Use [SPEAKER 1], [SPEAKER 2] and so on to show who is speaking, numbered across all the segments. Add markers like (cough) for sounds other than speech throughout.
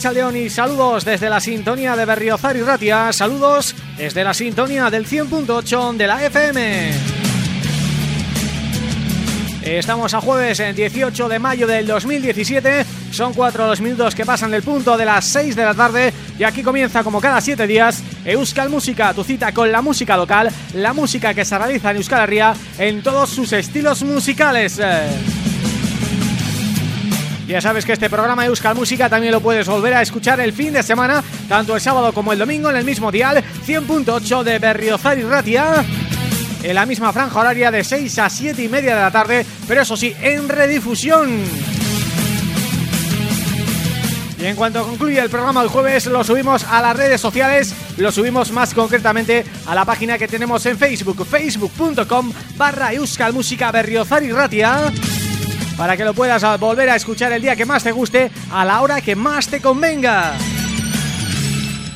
[SPEAKER 1] Saludos desde la sintonía de Berriozar Ratia, saludos desde la sintonía del 100.8 de la FM. Estamos a jueves, en 18 de mayo del 2017, son cuatro los minutos que pasan del punto de las 6 de la tarde y aquí comienza como cada siete días Euskal Música, tu cita con la música local, la música que se realiza en Euskal Herria en todos sus estilos musicales. Ya sabes que este programa Euskal Música también lo puedes volver a escuchar el fin de semana, tanto el sábado como el domingo en el mismo dial, 100.8 de Berriozar y Ratia, en la misma franja horaria de 6 a 7 y media de la tarde, pero eso sí, en redifusión. Y en cuanto concluya el programa del jueves lo subimos a las redes sociales, lo subimos más concretamente a la página que tenemos en Facebook, facebook.com barra Música Berriozar y Ratia para que lo puedas volver a escuchar el día que más te guste, a la hora que más te convenga.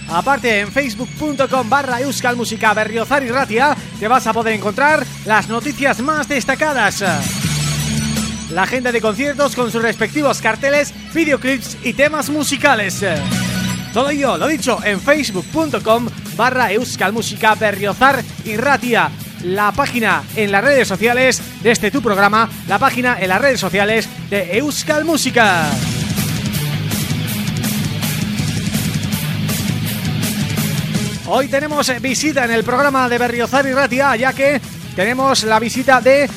[SPEAKER 1] Aparte en facebook.com barra Música Berriozar y Ratia te vas a poder encontrar las noticias más destacadas la agenda de conciertos con sus respectivos carteles, videoclips y temas musicales. Todo ello, lo dicho, en facebook.com barra Música Berriozar y Ratia la página en las redes sociales de este tu programa, la página en las redes sociales de Euskal Música. Hoy tenemos visita en el programa de Berriozar Ratia, ya que tenemos la visita de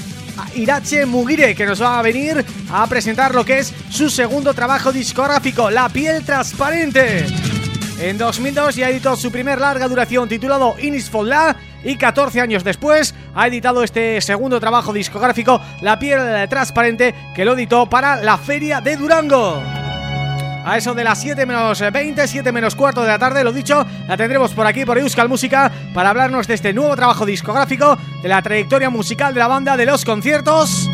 [SPEAKER 1] Irache Mugire que nos va a venir a presentar lo que es su segundo trabajo discográfico, La piel transparente. En 2002 ya editó su primer larga duración titulado Inis La y 14 años después ha editado este segundo trabajo discográfico La piel transparente que lo editó para la Feria de Durango. A eso de las 7 menos 20, 7 menos cuarto de la tarde, lo dicho, la tendremos por aquí, por Euskal Música, para hablarnos de este nuevo trabajo discográfico, de la trayectoria musical de la banda, de los conciertos...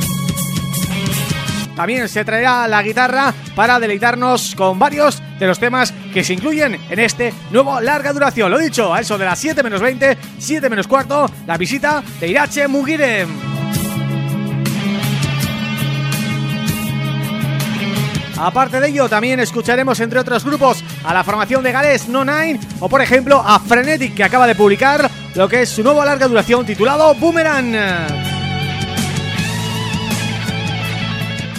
[SPEAKER 1] También se traerá la guitarra para deleitarnos con varios de los temas que se incluyen en este nuevo larga duración. Lo dicho, a eso de las 7 menos 20, 7 menos cuarto, la visita de Irache Mugire. Aparte de ello, también escucharemos entre otros grupos a la formación de Gales No Nine o por ejemplo a Frenetic que acaba de publicar lo que es su nuevo larga duración titulado Boomerang.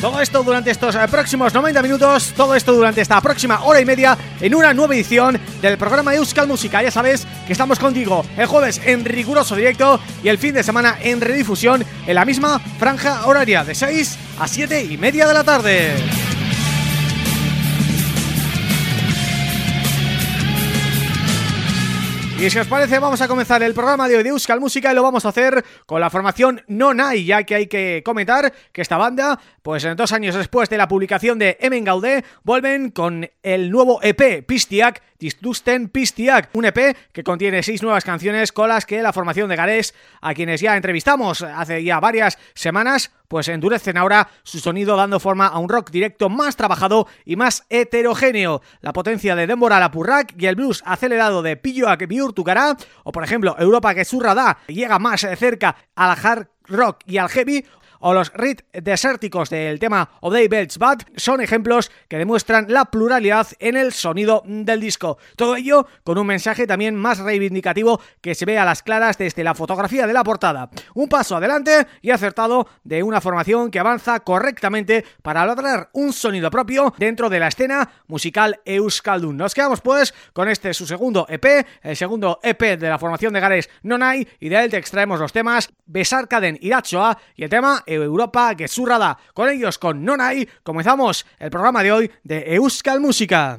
[SPEAKER 1] Todo esto durante estos eh, próximos 90 minutos, todo esto durante esta próxima hora y media en una nueva edición del programa Euskal Música. Ya sabes que estamos contigo el jueves en riguroso directo y el fin de semana en redifusión en la misma franja horaria de 6 a 7 y media de la tarde. Y si os parece vamos a comenzar el programa de hoy de Euskal Música y lo vamos a hacer con la formación Nonai, ya que hay que comentar que esta banda, pues en dos años después de la publicación de Emen Gaudé, vuelven con el nuevo EP Pistiak Distusten Pistiak, un EP que contiene seis nuevas canciones con las que la formación de Garés, a quienes ya entrevistamos hace ya varias semanas, pues endurecen ahora su sonido dando forma a un rock directo más trabajado y más heterogéneo. La potencia de Dembora Lapurrak y el blues acelerado de Pilloak Biurtukara, o por ejemplo Europa que surrada llega más cerca al hard rock y al heavy o los rit desérticos del tema O'Day Belts Bad son ejemplos que demuestran la pluralidad en el sonido del disco. Todo ello con un mensaje también más reivindicativo que se ve a las claras desde la fotografía de la portada. Un paso adelante y acertado de una formación que avanza correctamente para lograr un sonido propio dentro de la escena musical Euskaldun. Nos quedamos pues con este su segundo EP, el segundo EP de la formación de Gares Nonai y de él te extraemos los temas Besar Caden Irachoa y el tema Europa que surrada. Con ellos, con Nonai, comenzamos el programa de hoy de Euskal Música.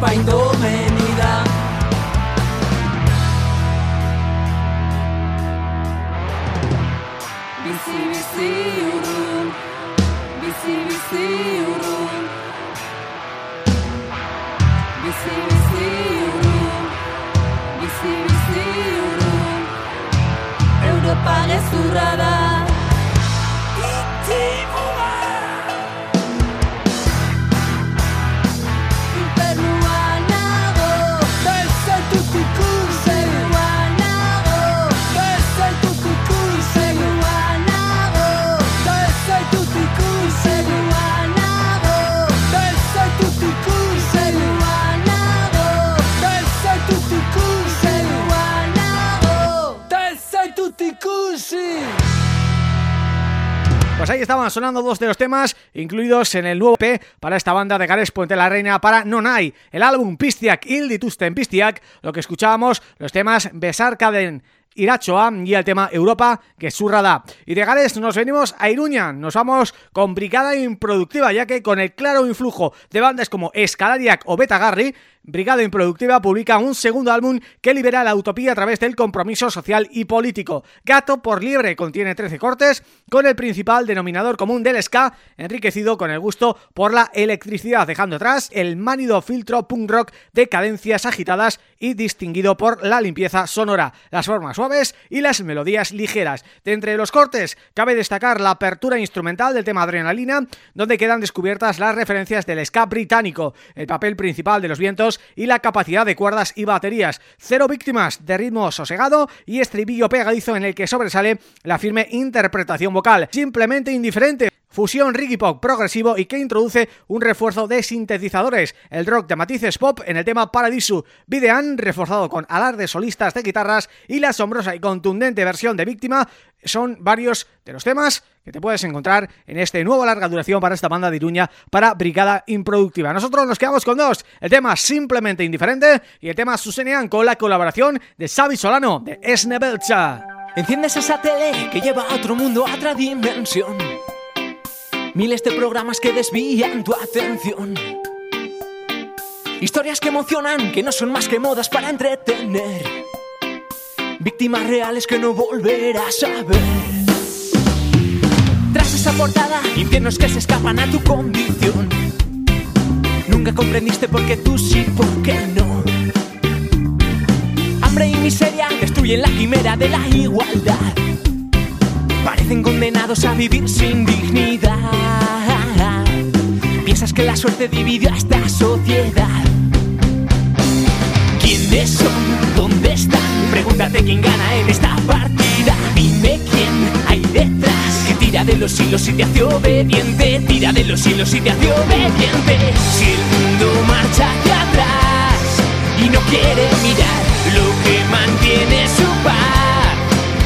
[SPEAKER 1] paindomenida ahí estaban sonando dos de los temas incluidos en el nuevo P para esta banda de Gares Puente la Reina para Nonai, el álbum Pistiak Ilditusten Pistiak, lo que escuchábamos, los temas Besar Caden Irachoa y el tema Europa que surrada. Y de Gales nos venimos a Iruña, nos vamos con Brigada Improductiva, ya que con el claro influjo de bandas como Escalariac o Betagarri, Brigada Improductiva publica un segundo álbum que libera la utopía a través del compromiso social y político. Gato por Liebre contiene 13 cortes, con el principal denominador común del ska, enriquecido con el gusto por la electricidad, dejando atrás el mánido filtro punk rock de cadencias agitadas y distinguido por la limpieza sonora, las formas suaves y las melodías ligeras. De entre los cortes, cabe destacar la apertura instrumental del tema Adrenalina, donde quedan descubiertas las referencias del ska británico, el papel principal de los vientos y la capacidad de cuerdas y baterías. Cero víctimas de ritmo sosegado y estribillo pegadizo en el que sobresale la firme interpretación vocal. Simplemente indiferente fusión reggae pop progresivo y que introduce un refuerzo de sintetizadores, el rock de matices pop en el tema Paradiso, Videan reforzado con alardes solistas de guitarras y la asombrosa y contundente versión de Víctima son varios de los temas que te puedes encontrar en este nuevo larga duración para esta banda de Iruña para Brigada Improductiva. Nosotros nos quedamos con dos, el tema Simplemente Indiferente y el tema Susenian con la colaboración de Xavi Solano de Esnebelcha.
[SPEAKER 2] Enciendes esa tele que lleva a otro mundo, a otra dimensión Miles de programas que desvían tu atención. Historias que emocionan, que no son más que modas para entretener. Víctimas reales que no volverás a ver. Tras esa portada, infiernos que se escapan a tu condición. Nunca comprendiste por qué tú sí, por qué no. Hambre y miseria destruyen la quimera de la igualdad parecen condenados a vivir sin dignidad. Piensas que la suerte dividió a esta sociedad. ¿Quiénes son? ¿Dónde están? Pregúntate quién gana en esta partida. Dime quién hay detrás. Que tira de los hilos y te hace obediente. Tira de los hilos y te hace obediente. Si el mundo marcha hacia atrás y no quiere mirar lo que mantiene su paz,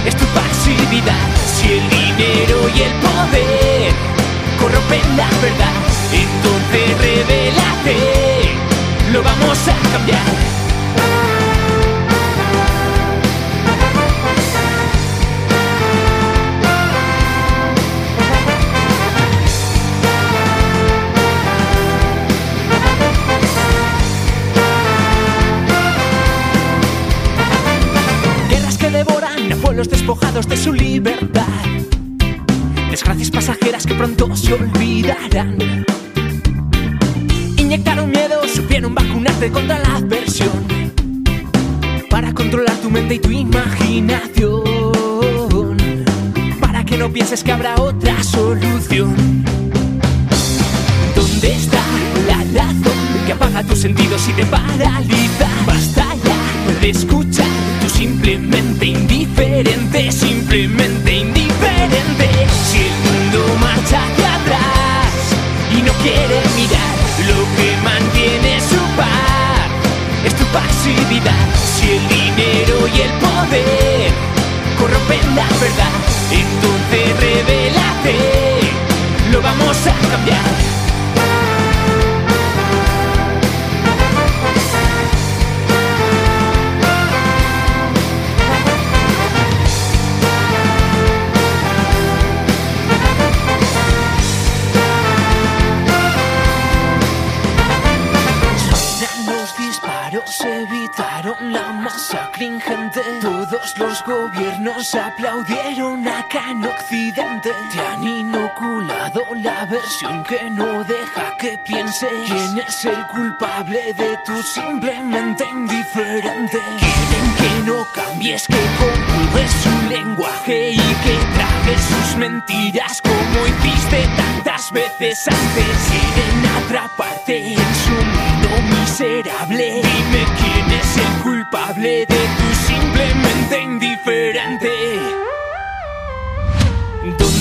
[SPEAKER 2] es tu pasividad el dinero y el poder corrompen la verdad, entonces revélate, lo vamos a cambiar. Pueblos despojados de su libertad. Desgracias pasajeras que pronto se olvidarán. Inyectaron miedo, supieron vacunarte contra la adversión. Para controlar tu mente y tu imaginación. Para que no pienses que habrá otra solución. ¿Dónde está la razón que apaga tus sentidos y te paraliza? Basta ya de escuchar simplemente simplemente indiferente. Si el mundo marcha hacia atrás y no quiere mirar lo que mantiene su paz, es tu pasividad. Si el dinero y el poder corrompen la verdad, entonces revélate, lo vamos a cambiar. Gobiernos aplaudieron acá en Occidente. Te han inoculado la versión que no deja que pienses. ¿Quién es el culpable de tu simplemente indiferente? Quieren que no cambies, que comulgues su lenguaje y que trajes sus mentiras como hiciste tantas veces antes. Quieren atraparte en su mundo miserable. Dime quién es el culpable de tu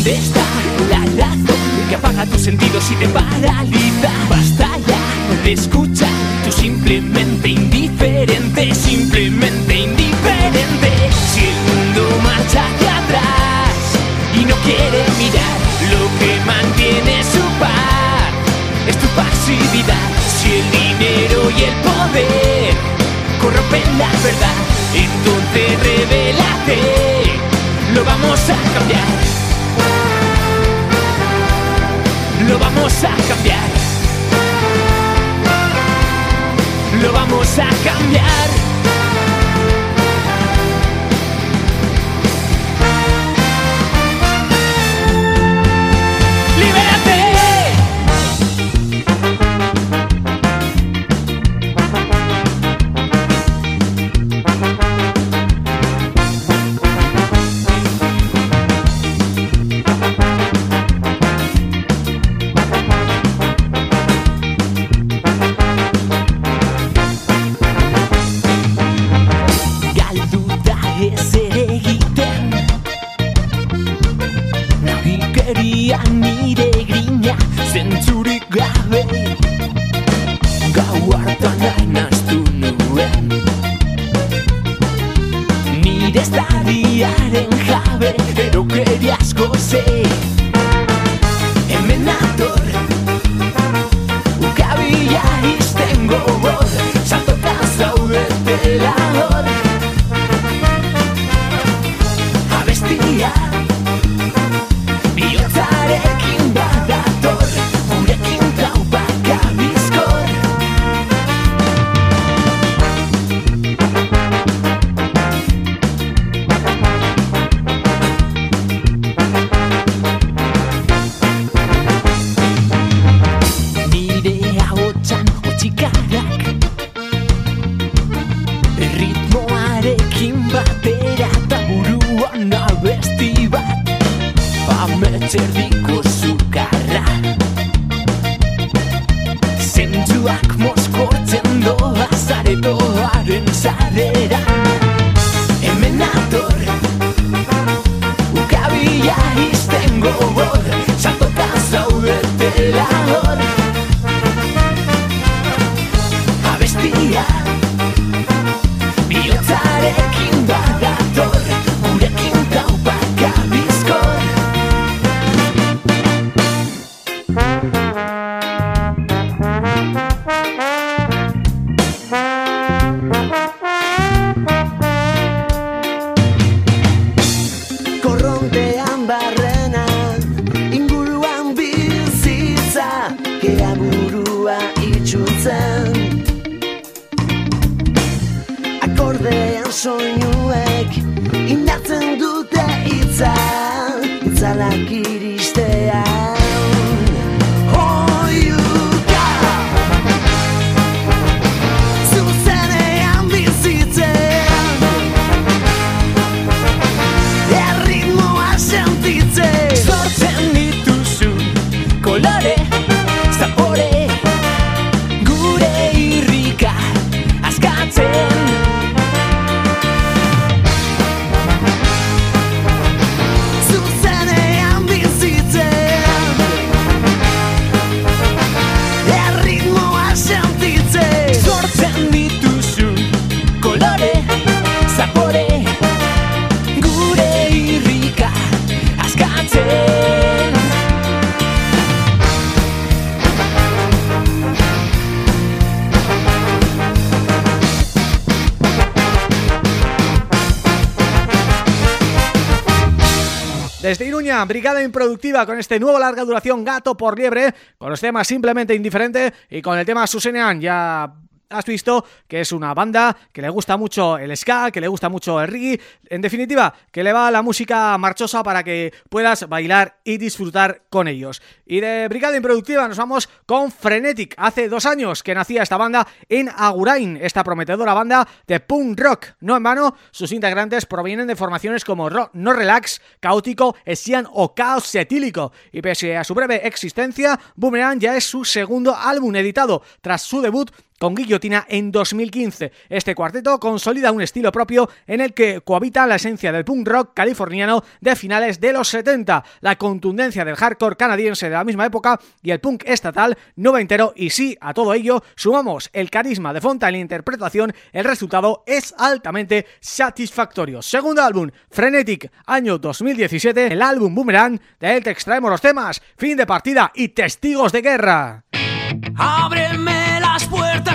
[SPEAKER 2] Está la razón que apaga tus sentidos y te paraliza? Basta ya de escuchar, tú simplemente indiferente, simplemente indiferente. Si el mundo marcha hacia atrás y no quiere mirar lo que mantiene su paz, es tu pasividad. Si el dinero y el poder corrompen la verdad, entonces revélate. Vamos a cambiar. Lo vamos a cambiar. Gaueko soinuek Indartzen dute itza Itzalakik
[SPEAKER 1] Brigada Improductiva con este nuevo larga duración Gato por Liebre, con los temas Simplemente Indiferente y con el tema Susenean ya has visto que es una banda que le gusta mucho el ska, que le gusta mucho el reggae, en definitiva, que le va la música marchosa para que puedas bailar y disfrutar con ellos. Y de Brigada Improductiva nos vamos con Frenetic. Hace dos años que nacía esta banda en Agurain, esta prometedora banda de punk rock. No en vano, sus integrantes provienen de formaciones como No Relax, Caótico, Esian o Caos Etílico. Y pese a su breve existencia, Boomerang ya es su segundo álbum editado, tras su debut con Guillotina en 2015. Este cuarteto consolida un estilo propio en el que cohabita la esencia del punk rock californiano de finales de los 70, la contundencia del hardcore canadiense de la misma época y el punk estatal noventero y sí, a todo ello sumamos el carisma de Fonta en la interpretación, el resultado es altamente satisfactorio. Segundo álbum, Frenetic, año 2017, el álbum Boomerang, de él te extraemos los temas Fin de partida y Testigos de guerra.
[SPEAKER 2] Ábreme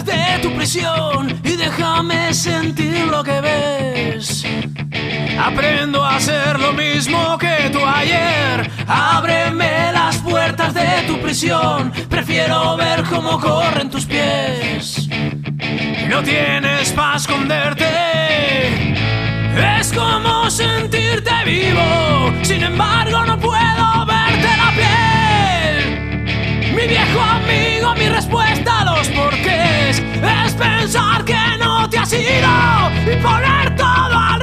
[SPEAKER 2] de tu prisión y déjame
[SPEAKER 3] sentir lo que ves. Aprendo a hacer lo mismo que tú ayer. Ábreme las puertas de tu prisión. Prefiero ver cómo corren tus pies. No tienes para esconderte. Es como sentirte vivo. Sin embargo, no puedo verte la piel mi viejo amigo, mi respuesta a los porqués. Es pensar que no te has ido y poner todo a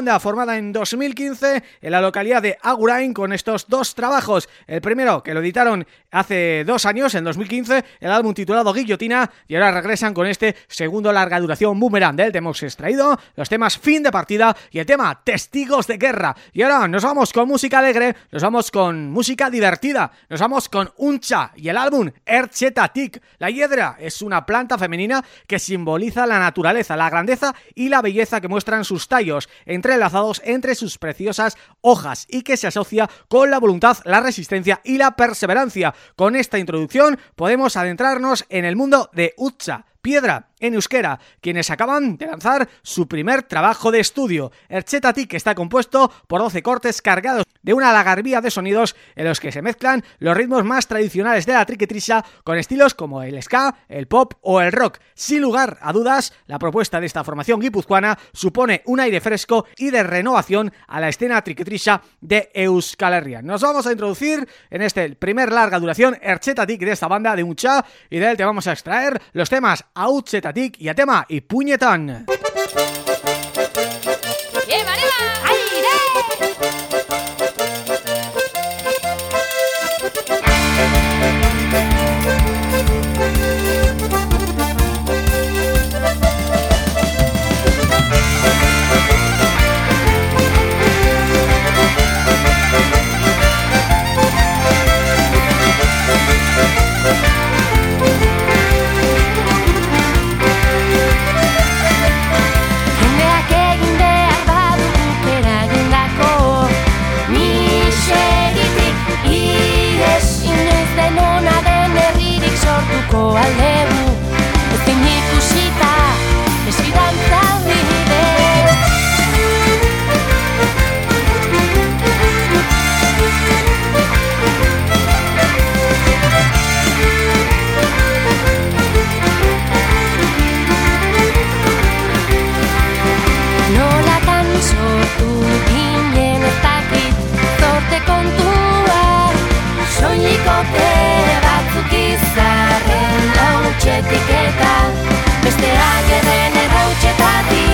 [SPEAKER 1] banda formada en 2015 en la localidad de Agurain con estos dos trabajos. El primero que lo editaron hace dos años, en 2015, el álbum titulado Guillotina y ahora regresan con este segundo larga duración Boomerang del tema hemos extraído los temas Fin de Partida y el tema Testigos de Guerra. Y ahora nos vamos con música alegre, nos vamos con música divertida, nos vamos con Uncha y el álbum Erchetatik. La hiedra es una planta femenina que simboliza la naturaleza, la grandeza y la belleza que muestran sus tallos entrelazados entre sus preciosas hojas y que se asocia con la voluntad, la resistencia y la perseverancia. Con esta introducción podemos adentrarnos en el mundo de Utsa, piedra en euskera, quienes acaban de lanzar su primer trabajo de estudio. que está compuesto por 12 cortes cargados de una lagarbía de sonidos en los que se mezclan los ritmos más tradicionales de la triquetrisa con estilos como el ska, el pop o el rock. Sin lugar a dudas, la propuesta de esta formación guipuzcoana supone un aire fresco y de renovación a la escena triquetrisa de Euskal Herria. Nos vamos a introducir en este primer larga duración Erchetatik de esta banda de Uncha y de él te vamos a extraer los temas hautzetatik, iatema! Ipuñetan! sortuko aldegu.
[SPEAKER 4] Ezin ikusita, esirantza bide. Nolatan sortu ginen ez dakit, zorte kontua, soiliko te batzuk etxetik eta besteak eden errautxetatik.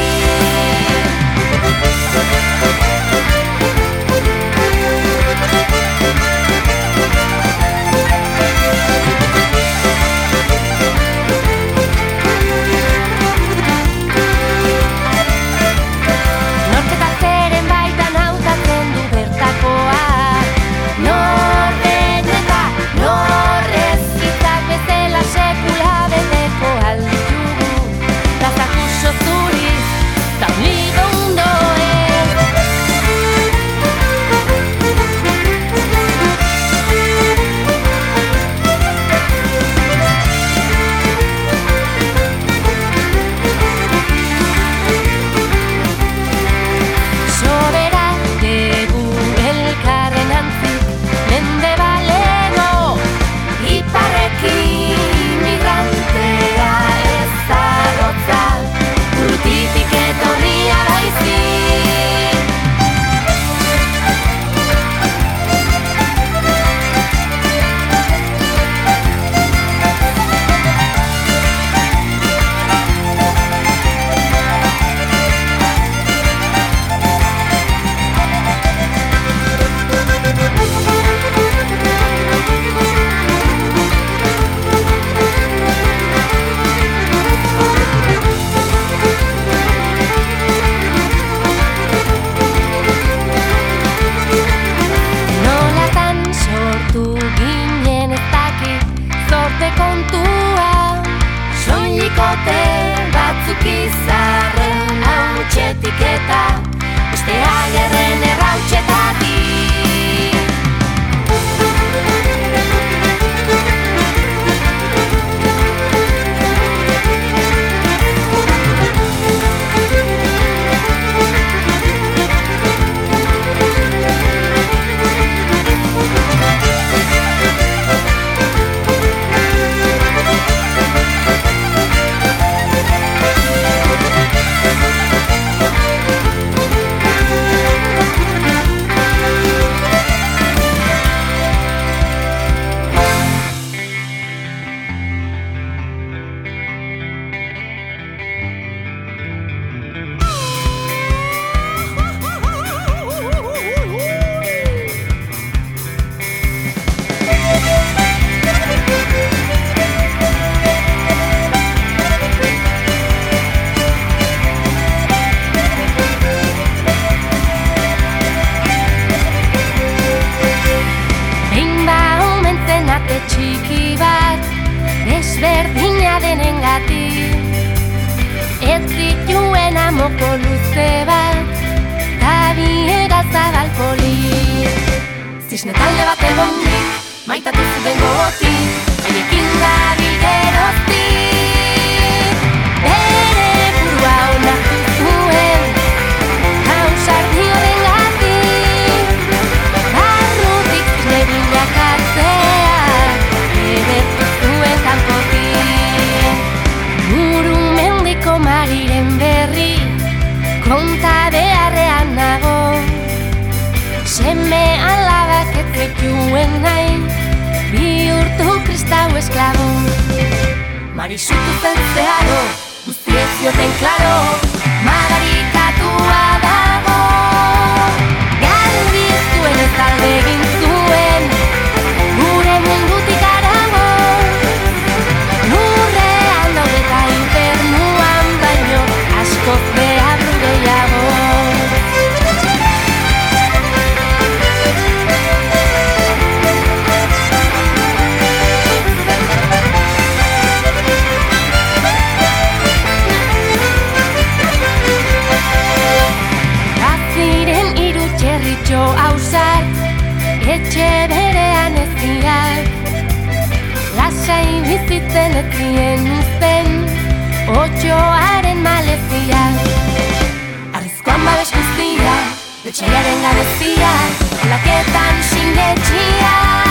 [SPEAKER 4] zekuen nahi Bi urtu kristau esklabo. Marisutu zen zeharo Guztiez zioten klaro. Madarikatua dago Garbi ez duen ez aldegin zetien uzten Otxoaren malezia. Arrizkoan babes guztia Betxaiaren garezia Laketan sinetxia Laketan sinetxia.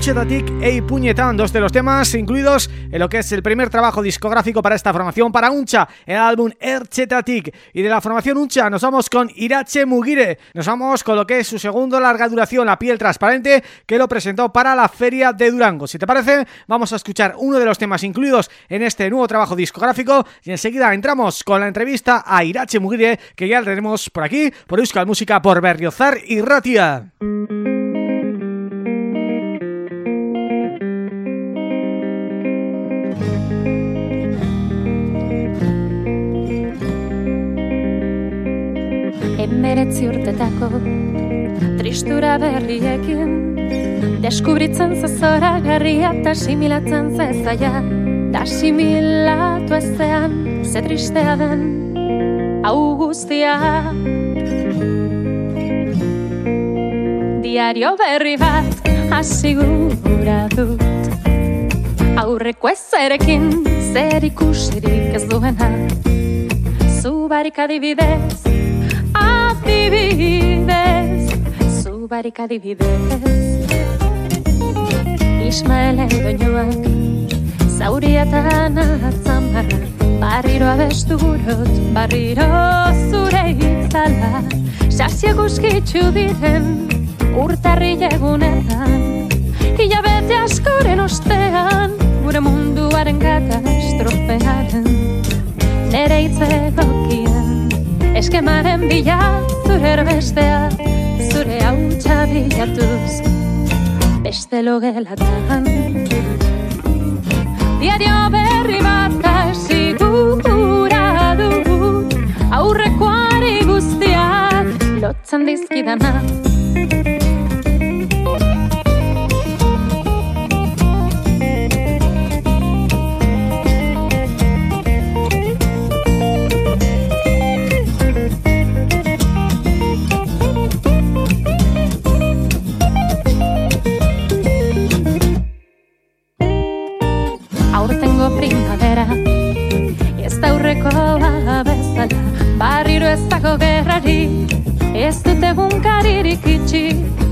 [SPEAKER 1] Auchetatik e Puñetán, dos de los temas incluidos en lo que es el primer trabajo discográfico para esta formación, para Uncha, el álbum Erchetatik. Y de la formación Uncha nos vamos con Irache Mugire, nos vamos con lo que es su segundo larga duración, La piel transparente, que lo presentó para la Feria de Durango. Si te parece, vamos a escuchar uno de los temas incluidos en este nuevo trabajo discográfico y enseguida entramos con la entrevista a Irache Mugire, que ya tenemos por aquí, por Euskal Música, por Berriozar y Ratia.
[SPEAKER 4] Emeretzi urtetako tristura berriekin. Deskubritzen zazora garria eta similatzen zezaia da similatu ezean ze tristea den hau guztia. Diario berri bat asigura dut aurreko ezerekin. Zer ikusirik ez duena zubarik adibidez adibidez Zu barik adibidez Ismaele doinoak Zauriatan atzamara Barriro abestu gurot Barriro zure itzala.
[SPEAKER 5] Beziak uskitzu diren urtarri egunetan. Hilabete askoren ostean Gure munduaren katastrofearen Nere itzegokian Eskemaren bila zure erbestea Zure hau txabilatuz Beste logelatan Diario berri bat kasi gura du Aurrekoari guztiak lotzen dizkidana primavera. Ez da aurreko bezala Barriro ez dago gerrari. Ez dut egunkaririk itxi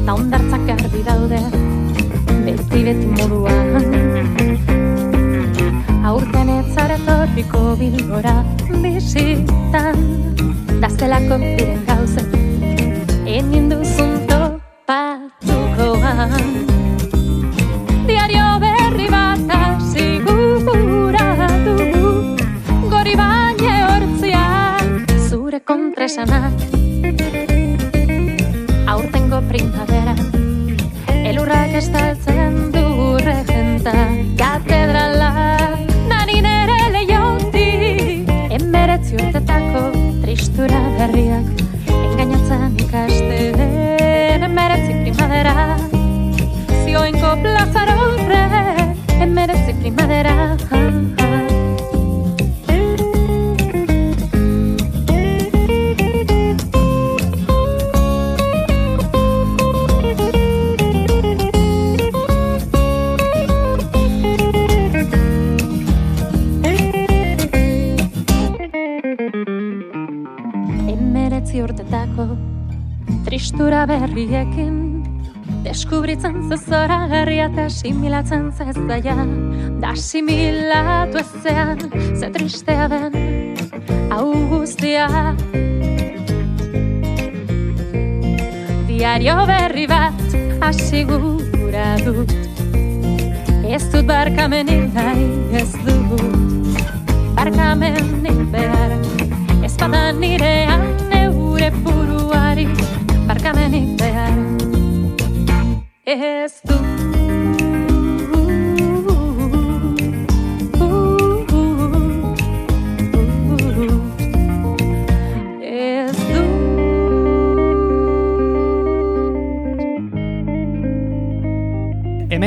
[SPEAKER 5] Ta ondartzak ardi daude Beti beti moduan. Aurten ez zaretorriko bilgora Bizitan Daztelako diren gauze Egin duzun topatukoan kontresanak Aurtengo primavera Elurrak estaltzen du regenta. Katedrala Nani nere lehioti Emberetzi urtetako tristura berriak tristura berriekin. Deskubritzen zezora garria eta similatzen zezaia. Da similatu ezean, ze tristea den hau guztia. Diario berri bat hasi gura dut Ez dut barkamenik nahi ez dut Barkamenik behar. Ez bada nirean neure buruari és tu.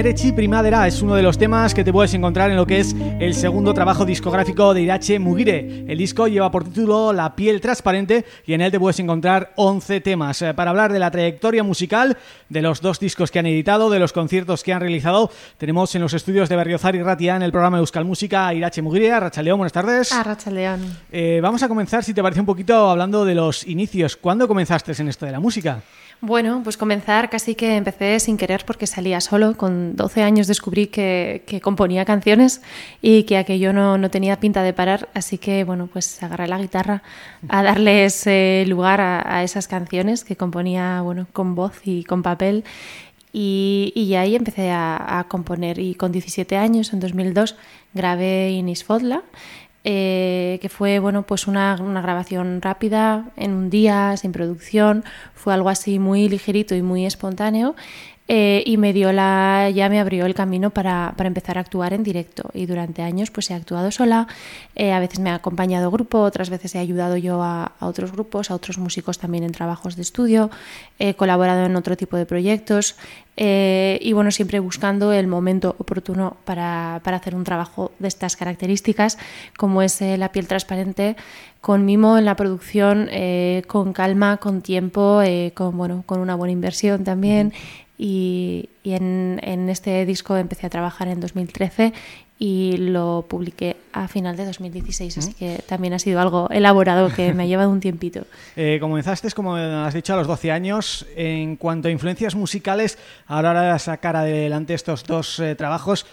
[SPEAKER 1] Emerechi Primavera es uno de los temas que te puedes encontrar en lo que es el segundo trabajo discográfico de Irache Mugire. El disco lleva por título La piel transparente y en él te puedes encontrar 11 temas. Eh, Para hablar de la trayectoria musical, de los dos discos que han editado, de los conciertos que han realizado, tenemos en los estudios de Berriozar y Ratia en el programa Euskal Música a Irache Mugire. Racha León, buenas tardes.
[SPEAKER 6] A Racha León.
[SPEAKER 1] Eh, vamos a comenzar, si te parece un poquito, hablando de los inicios. ¿Cuándo comenzaste en esto de la música?
[SPEAKER 6] Bueno, pues comenzar casi que empecé sin querer porque salía solo. Con 12 años descubrí que, que componía canciones y que aquello no, no, tenía pinta de parar. Así que, bueno, pues agarré la guitarra a darle ese lugar a, a esas canciones que componía, bueno, con voz y con papel. Y, y ahí empecé a, a, componer. Y con 17 años, en 2002, grabé Inis Fodla. Eh, que fue bueno pues una, una, grabación rápida en un día sin producción. Fue algo así muy ligerito y muy espontáneo eh, y me dio la ya me abrió el camino para, para, empezar a actuar en directo. Y durante años pues he actuado sola. Eh, a veces me ha acompañado grupo otras veces he ayudado yo a, otros grupos a otros músicos también en trabajos de estudio. He colaborado en otro tipo de proyectos. Eh, y bueno siempre buscando el momento oportuno para, para hacer un trabajo de estas características como es la piel transparente con mimo en la producción con calma con tiempo con bueno con una buena inversión también y, y en, en, este disco empecé a trabajar en 2013 y lo publiqué a final de 2016, así que también ha sido algo elaborado que me ha (laughs) llevado un tiempito.
[SPEAKER 1] Eh, comenzaste, como has dicho, a los 12 años. En cuanto a influencias musicales, a la hora de sacar adelante estos dos eh, trabajos,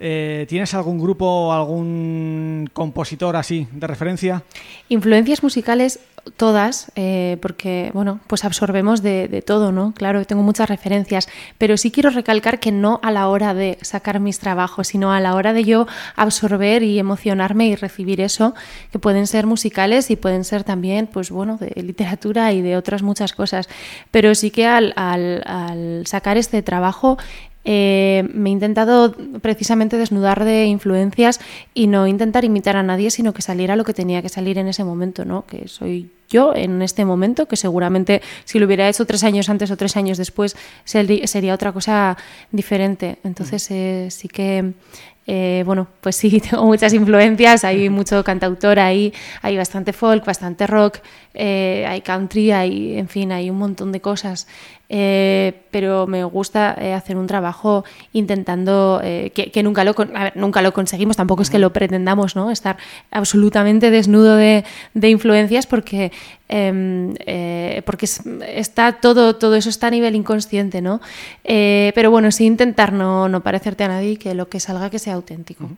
[SPEAKER 1] Eh, ¿Tienes algún grupo o algún compositor así de referencia?
[SPEAKER 5] Influencias musicales todas, eh, porque, bueno, pues absorbemos de, todo, ¿no? Claro, tengo muchas referencias, pero sí quiero recalcar que no a la hora de sacar mis trabajos, sino a la hora de yo absorber y emocionarme y recibir eso, que pueden ser musicales y pueden ser también, pues bueno, de literatura y de otras muchas cosas. Pero sí que al, al sacar este trabajo eh, me he intentado precisamente desnudar de influencias y no intentar imitar a nadie, sino que saliera lo que tenía que salir en ese momento, ¿no? Que soy yo en este momento, que seguramente si lo hubiera hecho tres años antes o tres años después sería otra cosa diferente. Entonces eh, sí que eh, bueno, pues sí, (laughs) tengo muchas influencias, hay mucho cantautor ahí, hay bastante folk, bastante rock, hay country, hay, en fin, hay un montón de cosas. Eh, pero me gusta eh, hacer un trabajo intentando eh, que, nunca lo nunca lo conseguimos tampoco es que lo pretendamos no estar absolutamente desnudo de, influencias porque em, porque está todo todo eso está a nivel inconsciente no pero bueno sí intentar no, no parecerte a nadie que lo que salga que sea auténtico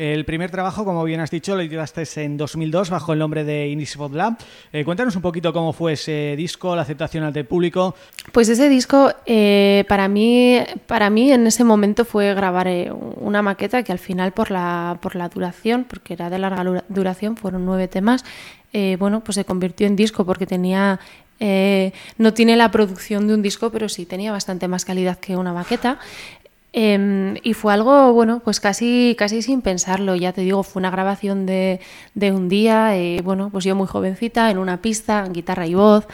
[SPEAKER 1] el primer trabajo, como bien has dicho, lo llevaste en 2002 bajo el nombre de Innisfot Lab. Eh, cuéntanos un poquito cómo fue ese disco, la aceptación ante el público.
[SPEAKER 5] Pues ese disco, eh, para, mí, para mí en ese momento fue grabar eh, una maqueta que al final por la, por la duración, porque era de larga duración, fueron nueve temas, bueno, pues se convirtió en disco porque tenía no tiene la producción de un disco, pero sí tenía bastante más calidad que una maqueta. Em, y fue algo, bueno, pues casi, casi sin pensarlo, ya te digo, fue una grabación de, de un día, eh, bueno, pues yo muy jovencita, en una pista, guitarra y voz,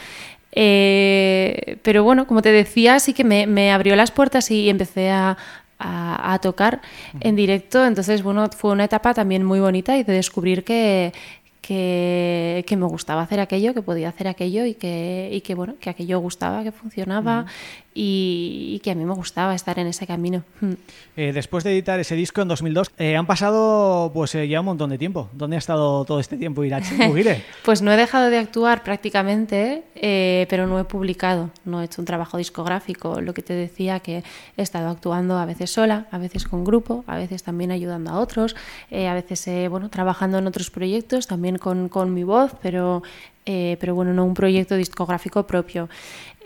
[SPEAKER 5] eh, pero bueno, como te decía, sí que me, me abrió las puertas y empecé a, a, tocar en directo, entonces bueno, fue una etapa también muy bonita y de descubrir que, que, me gustaba hacer aquello, que podía hacer aquello y que, y que bueno, que aquello gustaba, que funcionaba y, que a mí me gustaba estar en ese camino. Hmm.
[SPEAKER 1] Eh, después de editar ese disco en 2002, eh, han pasado pues eh, ya un montón de tiempo. ¿Dónde ha estado todo este tiempo Irache (laughs)
[SPEAKER 5] pues no he dejado de actuar prácticamente, pero no he publicado, no he hecho un trabajo discográfico. Lo que te decía que he estado actuando a veces sola, a veces con grupo, a veces también ayudando a otros, a veces bueno trabajando en otros proyectos, también con, con mi voz, pero pero bueno, no un proyecto discográfico propio.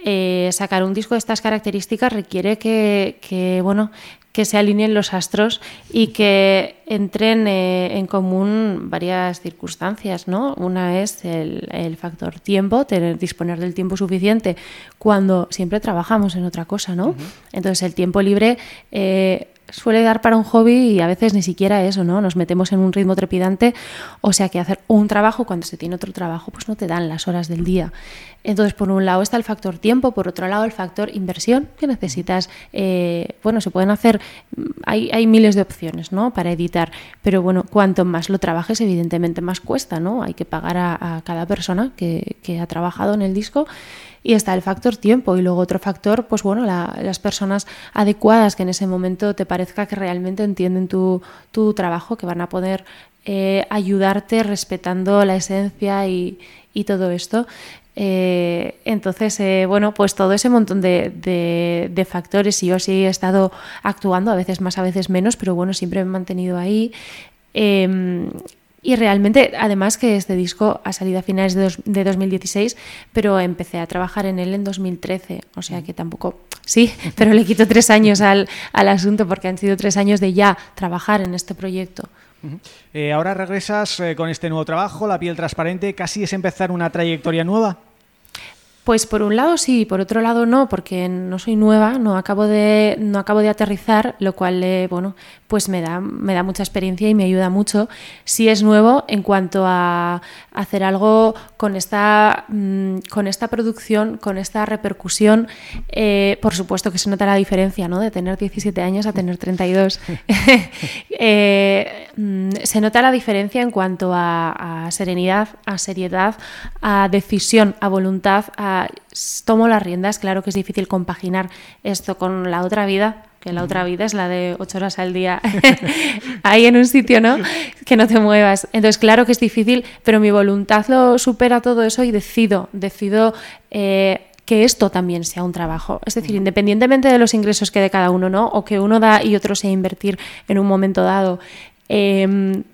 [SPEAKER 5] Eh, sacar un disco de estas características requiere que, bueno, que se alineen los astros y que entren eh, en común varias circunstancias, ¿no? Una es el, factor tiempo, tener disponer del tiempo suficiente cuando siempre trabajamos en otra cosa, ¿no? Entonces el tiempo libre eh, suele dar para un hobby y a veces ni siquiera eso, ¿no? Nos metemos en un ritmo trepidante, o sea que hacer un trabajo cuando se tiene otro trabajo, pues no te dan las horas del día. Entonces, por un lado está el factor tiempo, por otro lado el factor inversión que necesitas. Eh, bueno, se pueden hacer, hay, hay, miles de opciones, ¿no? Para editar, pero bueno, cuanto más lo trabajes, evidentemente más cuesta, ¿no? Hay que pagar a, cada persona que, que ha trabajado en el disco y está el factor tiempo y luego otro factor, pues bueno, las personas adecuadas que en ese momento te parezca que realmente entienden tu, trabajo, que van a poder eh, ayudarte respetando la esencia y, todo esto. Eh, entonces, eh, bueno, pues todo ese montón de, factores y yo sí he estado actuando, a veces más, a veces menos, pero bueno, siempre me he mantenido ahí. Em, y realmente, además que este disco ha salido a finales de, 2016, pero empecé a trabajar en él en 2013, o sea que tampoco, sí, (laughs) pero le quito tres años al, asunto porque han sido tres años de ya trabajar en este proyecto.
[SPEAKER 1] Eh, ahora regresas eh, con este nuevo trabajo, La piel transparente, ¿casi es empezar una trayectoria nueva?
[SPEAKER 5] Pues por un lado sí, por otro lado no, porque no soy nueva, no acabo de, no acabo de aterrizar, lo cual eh, bueno, pues me da, me da mucha experiencia y me ayuda mucho. Si es nuevo en cuanto a hacer algo con esta, mm, con esta producción, con esta repercusión, eh, por supuesto que se nota la diferencia ¿no? de tener 17 años a tener 32. (laughs) Eh, mm, se nota la diferencia en cuanto a, serenidad, a seriedad, a decisión, a voluntad, a tomo las riendas, claro que es difícil compaginar esto con la otra vida, que la otra vida es la de ocho horas al día (laughs) ahí en un sitio, ¿no? Que no te muevas. Entonces, claro que es difícil, pero mi voluntad lo supera todo eso y decido, decido eh, que esto también sea un trabajo. Es decir, independientemente de los ingresos que de cada uno, ¿no? O que uno da y otro sea invertir en un momento dado. Em,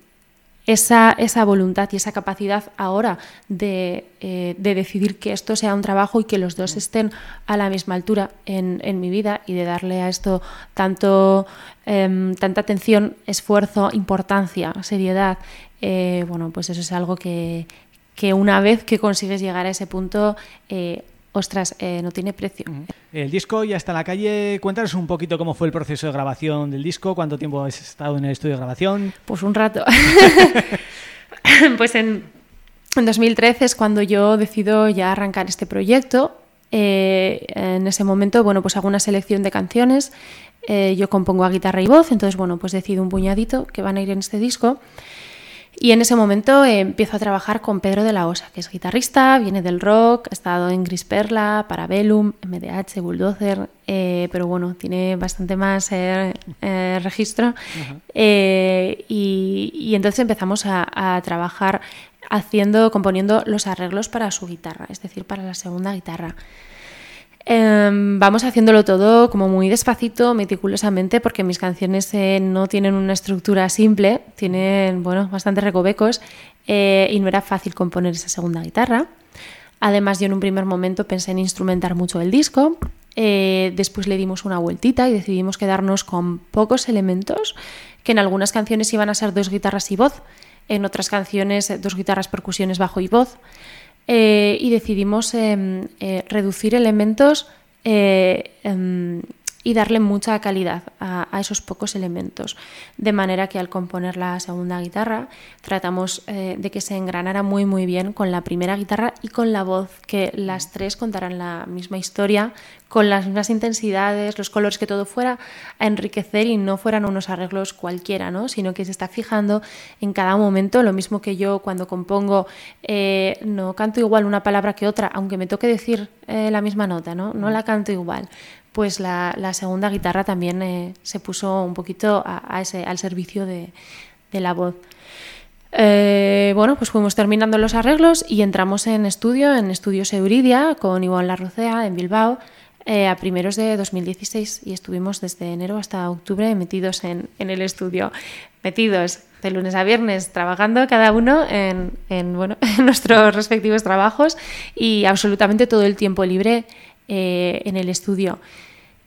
[SPEAKER 5] esa, esa, voluntad y esa capacidad ahora de, eh, de, decidir que esto sea un trabajo y que los dos estén a la misma altura en, en mi vida y de darle a esto tanto, eh, tanta atención, esfuerzo, importancia, seriedad, eh, bueno, pues eso es algo que, que, una vez que consigues llegar a ese punto eh, ostras, eh, no tiene precio.
[SPEAKER 1] El disco ya está en la calle. Cuéntanos un poquito cómo fue el proceso de grabación del disco, cuánto tiempo has estado en el estudio de grabación.
[SPEAKER 5] Pues un rato. (laughs) pues en, en, 2013 es cuando yo decido ya arrancar este proyecto. Eh, en ese momento, bueno, pues hago una selección de canciones. Eh, yo compongo a guitarra y voz, entonces, bueno, pues decido un puñadito que van a ir en este disco. Y en ese momento eh, empiezo a trabajar con Pedro de la Osa, que es guitarrista, viene del rock, ha estado en Gris Perla, Parabellum, MDH, Bulldozer, eh, pero bueno, tiene bastante más eh, eh registro. Uh -huh. y, y, entonces empezamos a, a, trabajar haciendo, componiendo los arreglos para su guitarra, es decir, para la segunda guitarra. Eh, vamos haciéndolo todo como muy despacito, meticulosamente, porque mis canciones eh, no tienen una estructura simple, tienen, bueno, bastantes recovecos eh, y no era fácil componer esa segunda guitarra. Además, yo en un primer momento pensé en instrumentar mucho el disco, eh, después le dimos una vueltita y decidimos quedarnos con pocos elementos, que en algunas canciones iban a ser dos guitarras y voz, en otras canciones dos guitarras, percusiones, bajo y voz eh, y decidimos eh, eh, reducir elementos em, y darle mucha calidad a, esos pocos elementos. De manera que al componer la segunda guitarra tratamos eh, de que se engranara muy muy bien con la primera guitarra y con la voz, que las tres contaran la misma historia, con las mismas intensidades, los colores, que todo fuera a enriquecer y no fueran unos arreglos cualquiera, ¿no? sino que se está fijando en cada momento, lo mismo que yo cuando compongo eh, no canto igual una palabra que otra, aunque me toque decir eh, la misma nota, ¿no? no la canto igual pues la, segunda guitarra también eh, se puso un poquito al servicio de, la voz. Eh, bueno, pues fuimos terminando los arreglos y entramos en estudio, en Estudios Euridia, con Iván Larrucea en Bilbao, eh, a primeros de 2016 y estuvimos desde enero hasta octubre metidos en, el estudio, metidos de lunes a viernes, trabajando cada uno en, (laughs) nuestros respectivos trabajos y absolutamente todo el tiempo libre en el estudio.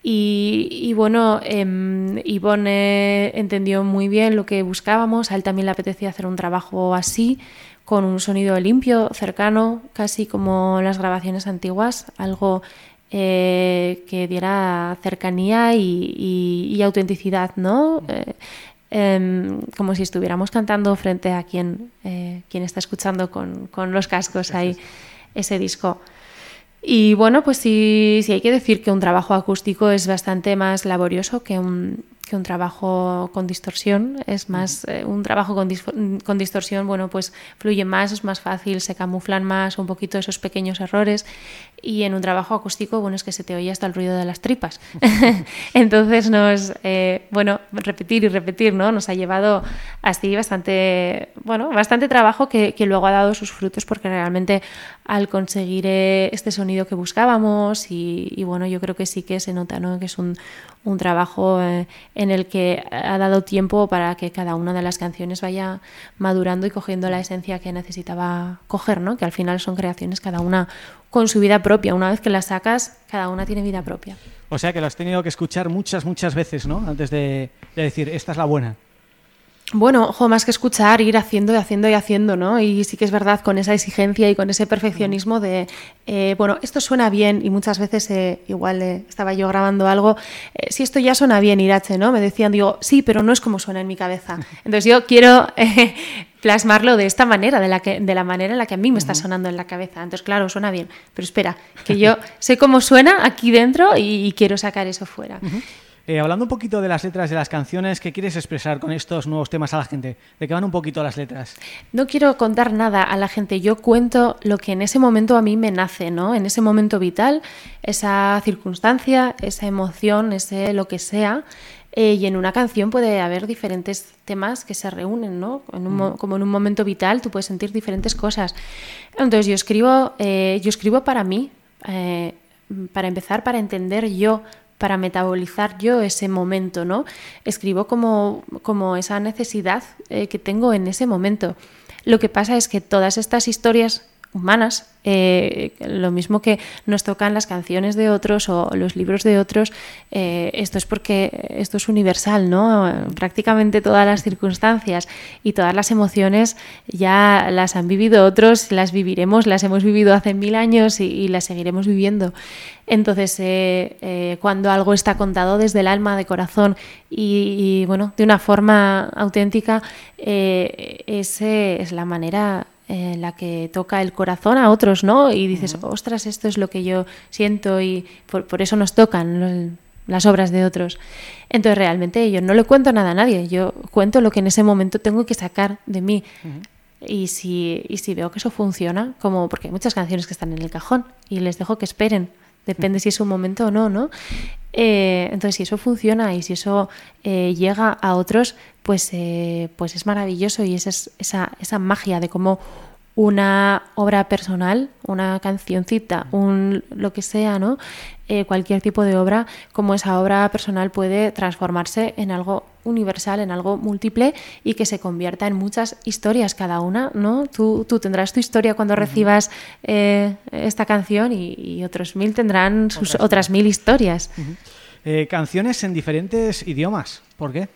[SPEAKER 5] Y, y, bueno, eh, Ivonne entendió muy bien lo que buscábamos, a él también le apetecía hacer un trabajo así, con un sonido limpio, cercano, casi como las grabaciones antiguas, algo eh, que diera cercanía y, y, y autenticidad, ¿no? Eh, eh, como si estuviéramos cantando frente a quien, eh, quien está escuchando con, con los cascos ahí ese disco. Y bueno, pues sí, sí hay que decir que un trabajo acústico es bastante más laborioso que un, que un trabajo con distorsión. Es más, eh, un trabajo con, dis con, distorsión, bueno, pues fluye más, es más fácil, se camuflan más un poquito esos pequeños errores. Y en un trabajo acústico, bueno, es que se te oye hasta el ruido de las tripas. (laughs) (laughs) Entonces nos, eh, bueno, repetir y repetir, ¿no? Nos ha llevado así bastante, bueno, bastante trabajo que, que luego ha dado sus frutos porque realmente al conseguir eh, este sonido que buscábamos y, y, bueno, yo creo que sí que se nota, ¿no? Que es un, un trabajo eh, en el que ha dado tiempo para que cada una de las canciones vaya madurando y cogiendo la esencia que necesitaba coger, ¿no? Que al final son creaciones cada una con su vida propia. Una vez que las sacas, cada una tiene vida propia.
[SPEAKER 1] O sea que lo has tenido que escuchar muchas, muchas veces, ¿no? Antes de, de decir, esta es la buena.
[SPEAKER 5] Bueno, ojo, más que escuchar, ir haciendo y haciendo y haciendo, ¿no? Y sí que es verdad con esa exigencia y con ese perfeccionismo de, eh, bueno, esto suena bien y muchas veces eh, igual eh, estaba yo grabando algo, eh, si esto ya suena bien, Irache, ¿no? Me decían, digo, sí, pero no es como suena en mi cabeza. (laughs) Entonces yo quiero eh, plasmarlo de esta manera, de la, que, de la manera en la que a mí me está sonando en la cabeza. Entonces, claro, suena bien, pero espera, que yo (laughs) sé cómo suena aquí dentro y, y quiero sacar eso fuera. Uh -huh.
[SPEAKER 1] Eh, hablando un poquito de las letras de las canciones, ¿qué quieres expresar con estos nuevos temas a la gente? ¿De qué van un poquito las letras?
[SPEAKER 5] No quiero contar nada a la gente, yo cuento lo que en ese momento a mí me nace, ¿no? En ese momento vital, esa circunstancia, esa emoción, ese lo que sea. Eh, y en una canción puede haber diferentes temas que se reúnen, ¿no? En un, mm. Como en un momento vital tú puedes sentir diferentes cosas. Entonces yo escribo, eh, yo escribo para mí. Eh, para empezar, para entender yo para metabolizar yo ese momento, ¿no? Escribo como, como esa necesidad eh, que tengo en ese momento. Lo que pasa es que todas estas historias humanas, eh, lo mismo que nos tocan las canciones de otros o los libros de otros, eh, esto es porque esto es universal, ¿no? Prácticamente todas las circunstancias y todas las emociones ya las han vivido otros, las viviremos, las hemos vivido hace mil años y, las seguiremos viviendo. Entonces, eh, cuando algo está contado desde el alma, de corazón y, bueno, de una forma auténtica, ese es la manera la que toca el corazón a otros, ¿no? Y dices, ostras, esto es lo que yo siento y por, eso nos tocan las obras de otros. Entonces realmente yo no le cuento nada a nadie, yo cuento lo que en ese momento tengo que sacar de mí. Y si, y si veo que eso funciona, como porque hay muchas canciones que están en el cajón y les dejo que esperen, depende si es un momento o no, ¿no? Eh, entonces, si eso funciona y si eso eh, llega a otros, pues, eh, pues es maravilloso y esa, esa, esa magia de cómo una obra personal, una cancioncita, un lo que sea, ¿no? Cualquier tipo de obra, como esa obra personal puede transformarse en algo universal, en algo múltiple y que se convierta en muchas historias cada una, ¿no? Tú, tú tendrás tu historia cuando recibas esta canción y, otros mil tendrán sus otras, mil historias.
[SPEAKER 1] Eh, canciones en diferentes idiomas. ¿Por qué?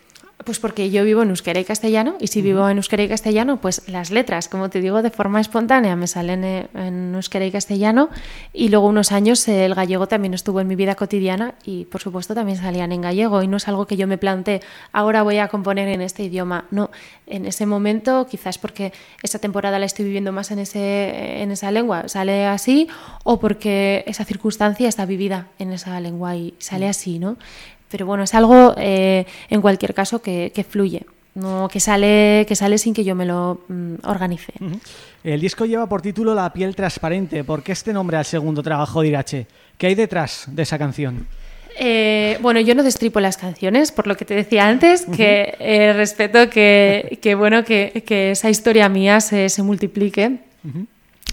[SPEAKER 5] Pues porque yo vivo en euskera y castellano y si vivo en euskera y castellano, pues las letras, como te digo, de forma espontánea me salen eh, en euskera y castellano y luego unos años el gallego también estuvo en mi vida cotidiana y por supuesto también salían en gallego y no es algo que yo me plantee, ahora voy a componer en este idioma, no, en ese momento quizás porque esa temporada la estoy viviendo más en, ese, en esa lengua, sale así o porque esa circunstancia está vivida en esa lengua y sale así, ¿no? Pero bueno, es algo, eh, en cualquier caso, que, fluye. No, que sale, que sale sin que yo me lo mm, organice.
[SPEAKER 1] El disco lleva por título La piel transparente. ¿Por qué este nombre al segundo trabajo de Irache? ¿Qué hay detrás de esa canción?
[SPEAKER 5] Eh, bueno, yo no destripo las canciones, por lo que te decía antes, que eh, respeto que, bueno que, esa historia mía se, multiplique.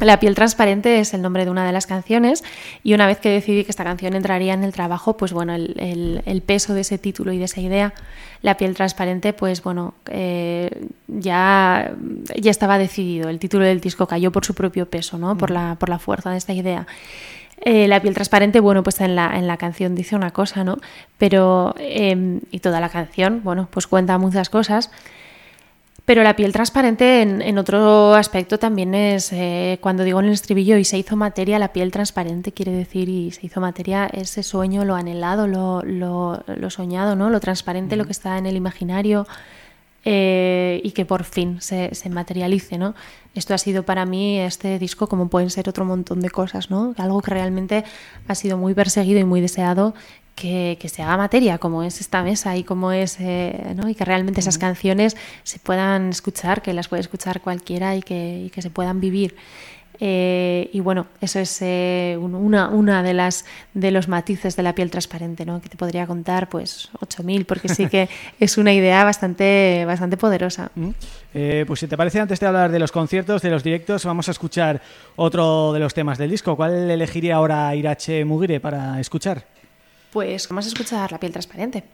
[SPEAKER 5] La piel transparente es el nombre de una de las canciones y una vez que decidí que esta canción entraría en el trabajo, pues bueno, el, peso de ese título y de esa idea, la piel transparente, pues bueno, eh, ya, ya estaba decidido. El título del disco cayó por su propio peso, ¿no? Por la, por la fuerza de esta idea. Eh, la piel transparente, bueno, pues en la, en la canción dice una cosa, ¿no? Pero, em, y toda la canción, bueno, pues cuenta muchas cosas. Pero la piel transparente en, otro aspecto también es, eh, cuando digo en el estribillo y se hizo materia, la piel transparente quiere decir y se hizo materia ese sueño, lo anhelado, lo, lo, soñado, ¿no? lo transparente, lo que está en el imaginario eh, y que por fin se, se, materialice. ¿no? Esto ha sido para mí este disco como pueden ser otro montón de cosas, ¿no? algo que realmente ha sido muy perseguido y muy deseado que, se haga materia, como es esta mesa y como es, eh, ¿no? y que realmente esas canciones se puedan escuchar, que las puede escuchar cualquiera y que, se puedan vivir. Eh, y bueno, eso es eh, una, una de las de los matices de la piel transparente, ¿no? Que te podría contar, pues, 8000, porque sí que (laughs) es una idea bastante bastante poderosa.
[SPEAKER 1] Mm. pues si te parece, antes de hablar de los conciertos, de los directos, vamos a escuchar otro de los temas del disco. ¿Cuál elegiría ahora Irache Mugire para escuchar?
[SPEAKER 5] Pues vamos a escuchar La piel transparente.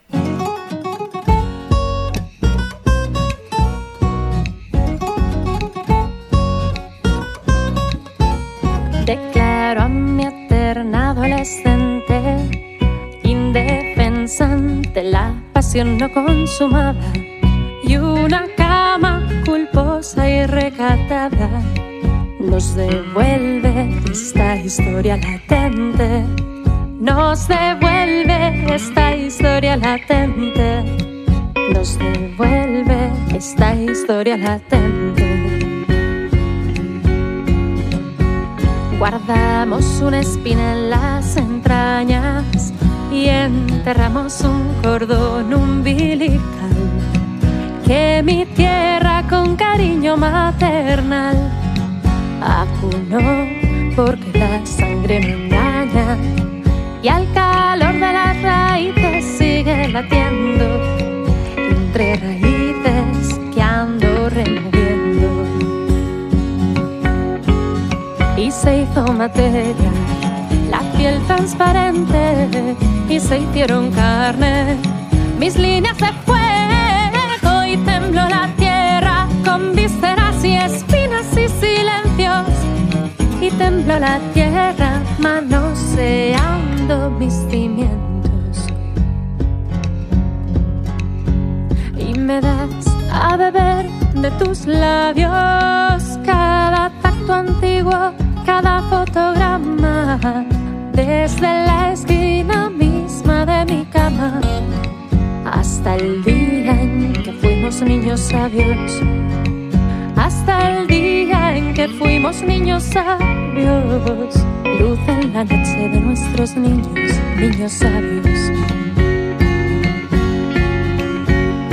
[SPEAKER 5] Declaro a mi eterna adolescente indefensa ante la pasión no consumada y una cama culposa y recatada nos devuelve esta historia latente nos devuelve esta historia latente, nos devuelve esta historia latente. Guardamos una espina en las entrañas y enterramos un cordón umbilical que mi tierra con cariño maternal acunó porque la sangre no engaña y al calor de las raíces sigue latiendo entre raíces que ando removiendo y se hizo materia la piel transparente y se hicieron carne. Mis líneas de fuego y tembló la tierra con vísceras y espinas y silencios. Y tembló la tierra manoseando mis cimientos. Y me das a beber de tus labios cada tacto antiguo, cada fotograma desde la esquina misma de mi cama hasta el día en que fuimos niños sabios, hasta el día en que fuimos niños sabios, luz en la noche de nuestros niños, niños sabios.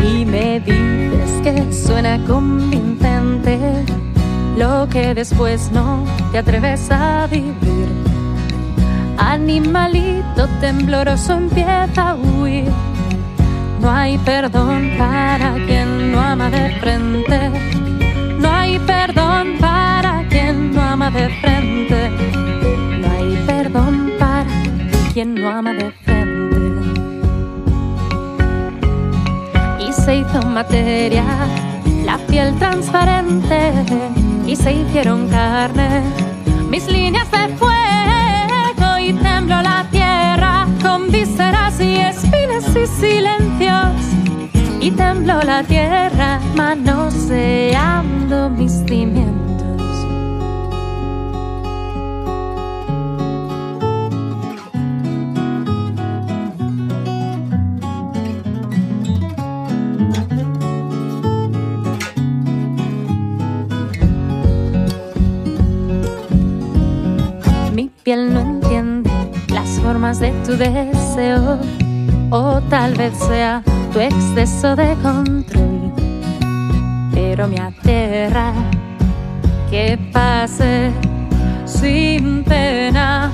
[SPEAKER 5] Y me dices que suena convincente lo que después no te atreves a vivir Animalito tembloroso empieza a huir. No hay perdón para quien no ama de frente. De frente. No hay perdón para quien no ama de frente. Y se hizo materia la piel transparente y se hicieron carne mis líneas de fuego y tembló la tierra con vísceras y espinas y silencios. Y tembló la tierra manoseando mis cimientos. Piel no formas de tu deseo o tal vez sea tu exceso de control. Pero me aterra que pase sin pena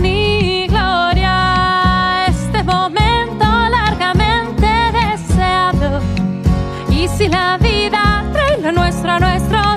[SPEAKER 5] ni gloria este momento largamente deseado. Y si la vida trae lo nuestro a nuestros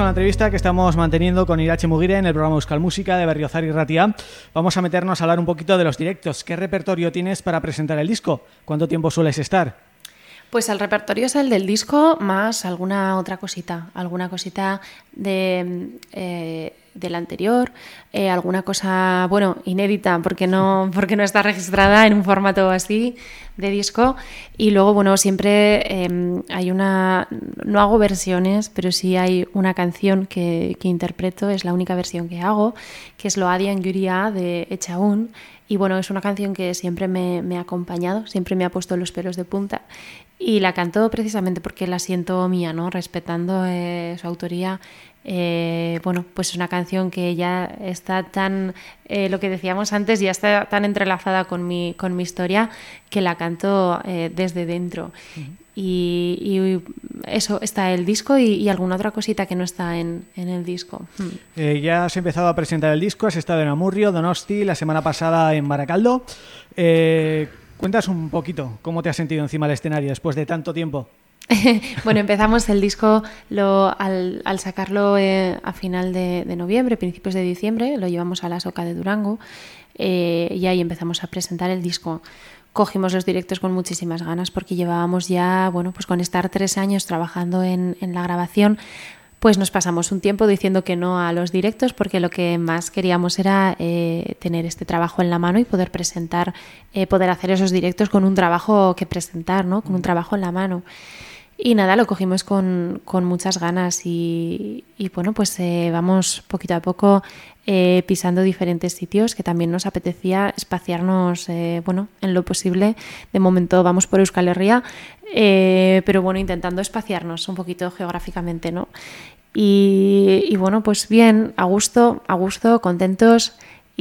[SPEAKER 1] con la entrevista que estamos manteniendo con Irache Mugire en el programa Euskal Música de Berriozar y Ratia. Vamos a meternos a hablar un poquito de los directos. ¿Qué repertorio tienes para presentar el disco? ¿Cuánto tiempo sueles estar?
[SPEAKER 7] Pues el repertorio es el del disco más alguna otra cosita, alguna cosita de eh, del anterior, eh, alguna cosa, bueno, inédita, porque no, (laughs) porque no está registrada en un formato así de disco. Y luego, bueno, siempre em, hay una, no hago versiones, pero sí hay una canción que, interpreto, es la única versión que hago, que es Lo Adian Yuria de Echaun. Y bueno, es una canción que siempre me, me, ha acompañado, siempre me ha puesto los pelos de punta. Y la canto precisamente porque la siento mía, ¿no? Respetando eh, su autoría eh, bueno, pues es una canción que ya está tan, eh, lo que decíamos antes, ya está tan entrelazada con mi, con mi historia que la canto eh, desde dentro. y, eso, está el disco y, alguna otra cosita que no está en, el disco.
[SPEAKER 1] Hmm. ya has empezado a presentar el disco, has estado en Amurrio, Donosti, la semana pasada en Baracaldo. cuentas un poquito cómo te has sentido encima del escenario después de tanto tiempo. (laughs)
[SPEAKER 7] bueno, empezamos el disco lo, al, sacarlo eh, a final de, noviembre, principios de diciembre, lo llevamos a la Soca de Durango eh, y ahí empezamos a presentar el disco.
[SPEAKER 5] cogimos los directos con muchísimas ganas porque llevábamos ya, bueno, pues con estar tres años trabajando en, en la grabación, pues nos pasamos un tiempo diciendo que no a los directos porque lo que más queríamos era eh, tener este trabajo en la mano y poder presentar, eh, poder hacer esos directos con un trabajo que presentar, ¿no? Con un trabajo en la mano. Y nada, lo cogimos con, con muchas ganas y, y bueno, pues eh, vamos poquito a poco eh, pisando diferentes sitios que también nos apetecía espaciarnos, eh, bueno, en lo posible. De momento vamos por Euskal Herria, pero bueno, intentando espaciarnos un poquito geográficamente, ¿no? Y, y bueno, pues bien, a gusto, a gusto, contentos.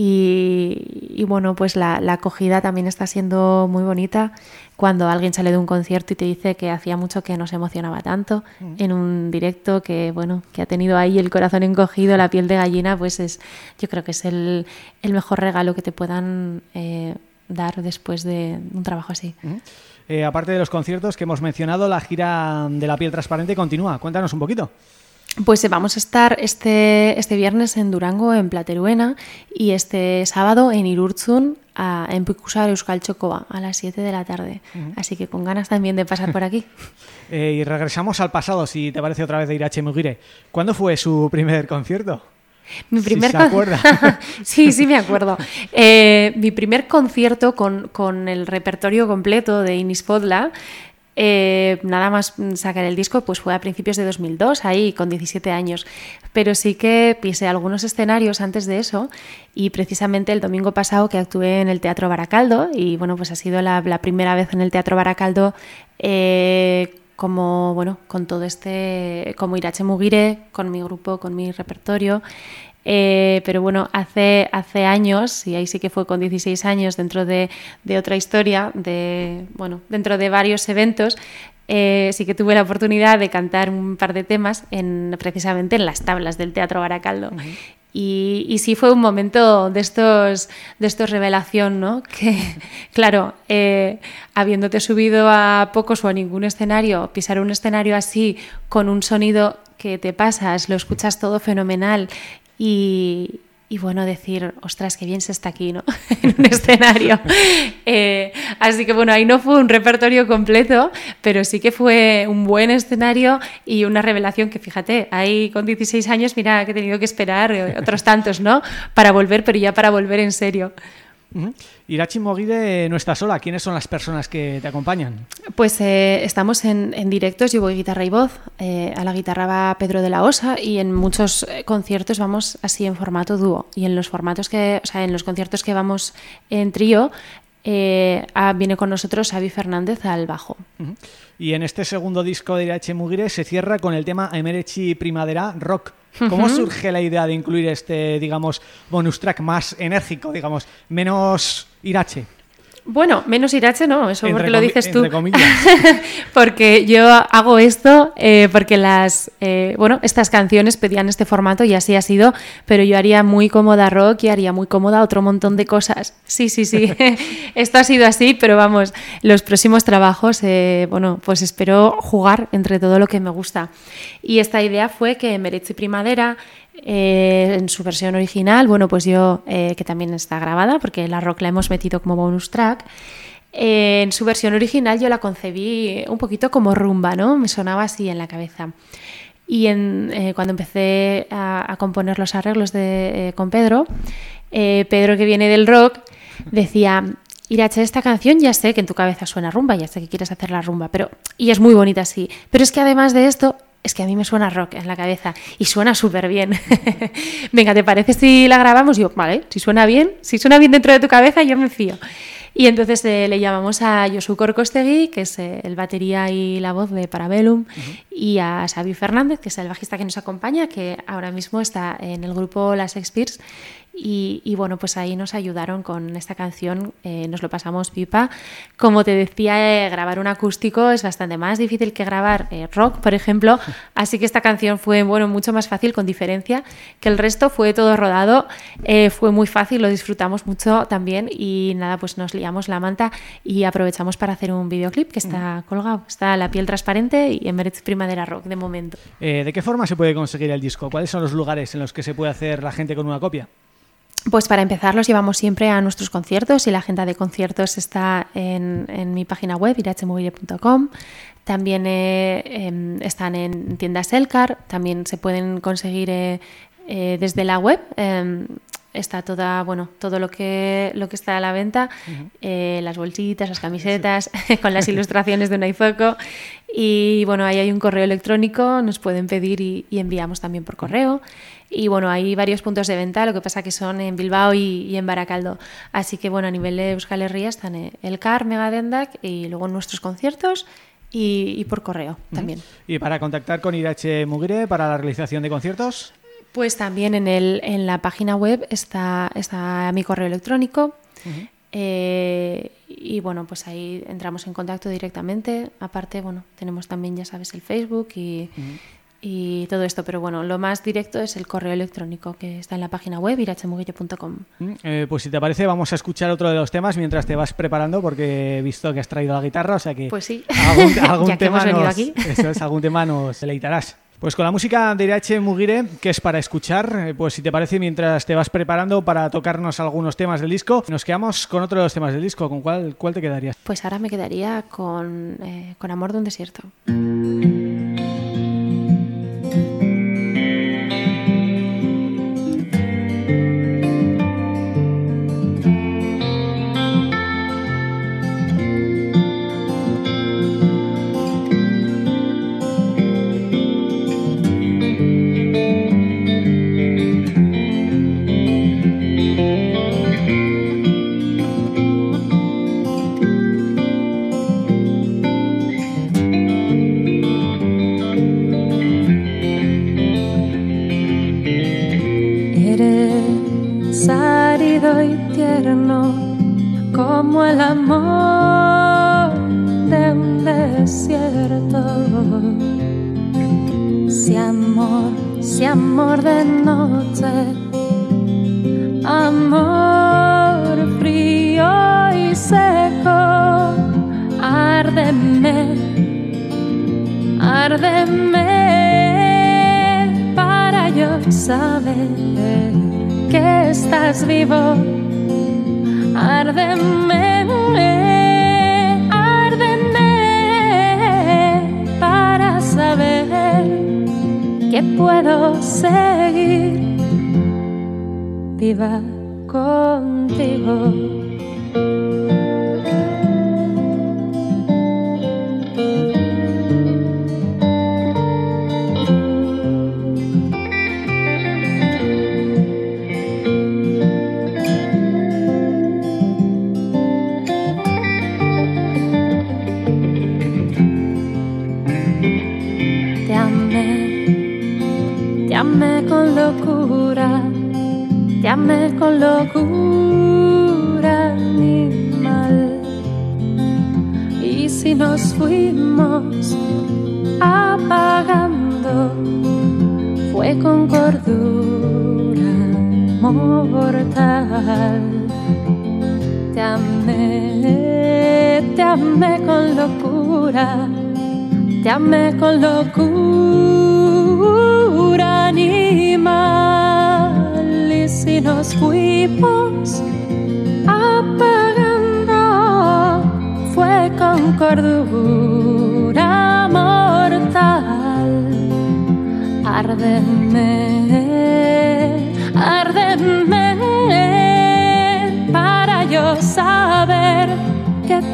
[SPEAKER 5] Y, y, bueno, pues la, la, acogida también está siendo muy bonita cuando alguien sale de un concierto y te dice que hacía mucho que no se emocionaba tanto mm. en un directo, que bueno, que ha tenido ahí el corazón encogido, la piel de gallina, pues es, yo creo que es el, el mejor regalo que te puedan eh, dar después de un trabajo así.
[SPEAKER 1] Mm. Eh, aparte de los conciertos que hemos mencionado, la gira de la piel transparente continúa. Cuéntanos un poquito.
[SPEAKER 5] Pues vamos a estar este, este viernes en Durango, en Plateruena, y este sábado en Irurzun, a, en Pucusar Euskal Chocoa, a las 7 de la tarde. Uh -huh. Así que con ganas también de pasar por aquí. (laughs)
[SPEAKER 1] eh, y regresamos al pasado, si te parece otra vez de Irache Mugire. ¿Cuándo fue su primer concierto?
[SPEAKER 5] Mi primer
[SPEAKER 1] si se acuerda. (laughs)
[SPEAKER 5] sí, sí me acuerdo. Eh, mi primer concierto con, con el repertorio completo de Inis Podla eh, nada más sacar el disco pues fue a principios de 2002, ahí con 17 años. Pero sí que pisé algunos escenarios antes de eso y precisamente el domingo pasado que actué en el Teatro Baracaldo y bueno, pues ha sido la, la primera vez en el Teatro Baracaldo eh, como, bueno, con todo este, como Irache Mugire, con mi grupo, con mi repertorio. Eh, pero bueno, hace, hace años, y ahí sí que fue con 16 años, dentro de, de otra historia, de, bueno, dentro de varios eventos, eh, sí que tuve la oportunidad de cantar un par de temas en, precisamente en las tablas del Teatro Baracaldo. Uh -huh. Y, y, sí fue un momento de estos, de estos revelación, ¿no? (laughs) Que, claro, eh, habiéndote subido a pocos o a ningún escenario, pisar un escenario así, con un sonido que te pasas, lo escuchas todo fenomenal y, y bueno, decir, ostras, qué bien se está aquí, ¿no? (laughs) en un escenario. (laughs) Eh, así que bueno, ahí no fue un repertorio completo, pero sí que fue un buen escenario y una revelación que, fíjate, ahí con 16 años, mira, que he tenido que esperar otros tantos, ¿no? Para volver, pero ya para volver en serio.
[SPEAKER 1] Uh -huh. Irachi no está sola. ¿Quiénes son las personas que te acompañan?
[SPEAKER 5] Pues eh, estamos en, en, directos, yo voy guitarra y voz, eh, a la guitarra va Pedro de la Osa y en muchos eh, conciertos vamos así en formato dúo y en los formatos que, o sea, en los conciertos que vamos en trío eh, viene con nosotros Avi Fernández al bajo.
[SPEAKER 1] Uh -huh. Y en este segundo disco de Irache Mugire se cierra con el tema Emerechi Primavera Rock. ¿Cómo uh -huh. surge la idea de incluir este, digamos, bonus track más enérgico, digamos, menos Irache?
[SPEAKER 5] Bueno, menos Irache no, eso
[SPEAKER 1] entre
[SPEAKER 5] porque lo dices tú. (laughs) porque yo hago esto eh, porque las, eh, bueno, estas canciones pedían este formato y así ha sido, pero yo haría muy cómoda rock y haría muy cómoda otro montón de cosas. Sí, sí, sí, (laughs) (laughs) esto ha sido así, pero vamos, los próximos trabajos, eh, bueno, pues espero jugar entre todo lo que me gusta. Y esta idea fue que Merechi Primavera eh, en su versión original, bueno, pues yo, eh, que también está grabada, porque la rock la hemos metido como bonus track, eh, en su versión original yo la concebí un poquito como rumba, ¿no? Me sonaba así en la cabeza. Y cuando empecé a, componer los arreglos con Pedro, Pedro que viene del rock, decía, Irache, esta canción ya sé que en tu cabeza suena rumba, ya sé que quieres hacer la rumba, pero y es muy bonita así. Pero es que además de esto, es que a mí me suena rock en la cabeza y suena súper bien. (laughs) Venga, ¿te parece si la grabamos? Y yo, vale, si suena bien, si suena bien dentro de tu cabeza, yo me fío. Y entonces eh, le llamamos a Josu Corcostegui, que es eh, el batería y la voz de Parabellum, uh -huh. y a Xavi Fernández, que es el bajista que nos acompaña, que ahora mismo está en el grupo Las Expires. Y, y, bueno, pues ahí nos ayudaron con esta canción, eh, nos lo pasamos pipa. Como te decía, eh, grabar un acústico es bastante más difícil que grabar eh, rock, por ejemplo, (laughs) así que esta canción fue bueno, mucho más fácil, con diferencia, que el resto fue todo rodado, eh, fue muy fácil, lo disfrutamos mucho también y nada, pues nos liamos la manta y aprovechamos para hacer un videoclip que está colgado, está La piel transparente y en Meretz Primavera Rock de momento.
[SPEAKER 1] Eh, ¿De qué forma se puede conseguir el disco? ¿Cuáles son los lugares en los que se puede hacer la gente con una copia?
[SPEAKER 5] Pues para empezar los llevamos siempre a nuestros conciertos y la agenda de conciertos está en, mi página web irachemobile.com. También eh, em, están en tiendas Elcar, también se pueden conseguir eh, eh, desde la web. Está toda, bueno, todo lo que, lo que está a la venta, las bolsitas, las camisetas, (laughs) con las (laughs) ilustraciones de un iPhoto. Y bueno, ahí hay un correo electrónico, nos pueden pedir y, y enviamos también por correo. Y bueno, hay varios puntos de venta, lo que pasa que son en Bilbao y, en Baracaldo. Así que bueno, a nivel de Euskal Herria están el CAR, Megadendak y luego nuestros conciertos y, por correo también.
[SPEAKER 1] ¿Y para contactar con Irache Mugre para la realización de conciertos?
[SPEAKER 5] Pues también en, el, en la página web está, está mi correo electrónico. Eh, y bueno, pues ahí entramos en contacto directamente. Aparte, bueno, tenemos también, ya sabes, el Facebook y, y todo esto, pero bueno, lo más directo es el correo electrónico que está en la página web irachemuguille.com.
[SPEAKER 1] Mm, eh, pues si te parece vamos a escuchar otro de los temas mientras te vas preparando porque he visto que has traído la guitarra, o sea que
[SPEAKER 5] pues sí.
[SPEAKER 1] algún, (laughs) tema nos, Eso es, algún tema nos deleitarás. Pues con la música de Irache Mugire, que es para escuchar, eh, pues si te parece, mientras te vas preparando para tocarnos algunos temas del disco, nos quedamos con otro de los temas del disco. ¿Con cuál, cuál te quedarías?
[SPEAKER 5] Pues ahora me quedaría con, eh, con Amor de un desierto. Locura animal. Y si nos fuimos apagando, fue con cordura mortal. Te amé, te amé con locura, te amé con locura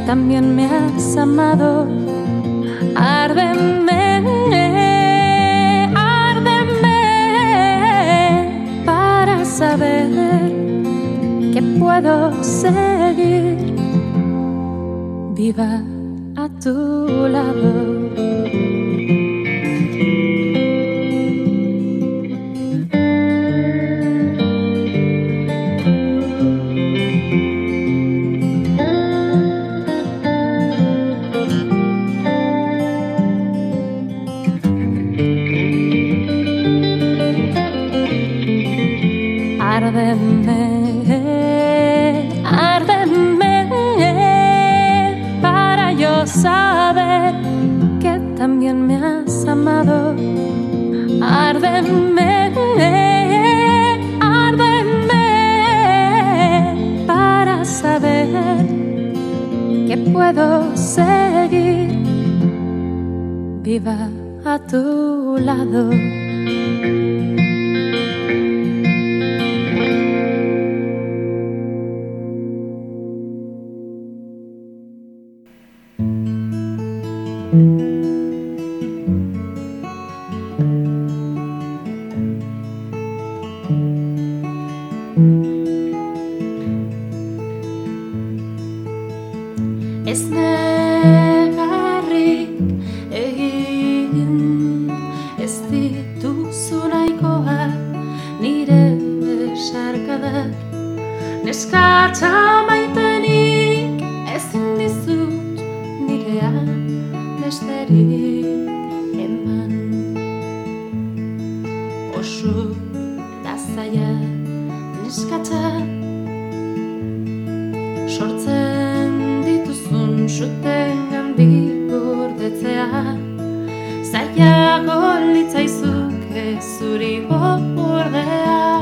[SPEAKER 5] también me has amado. Árdeme saber que puedo seguir viva a tu jo da zaia neskatza sortzen dituzun zuten gandik gordetzea zaila golitzaizuk ez zuri gordetzea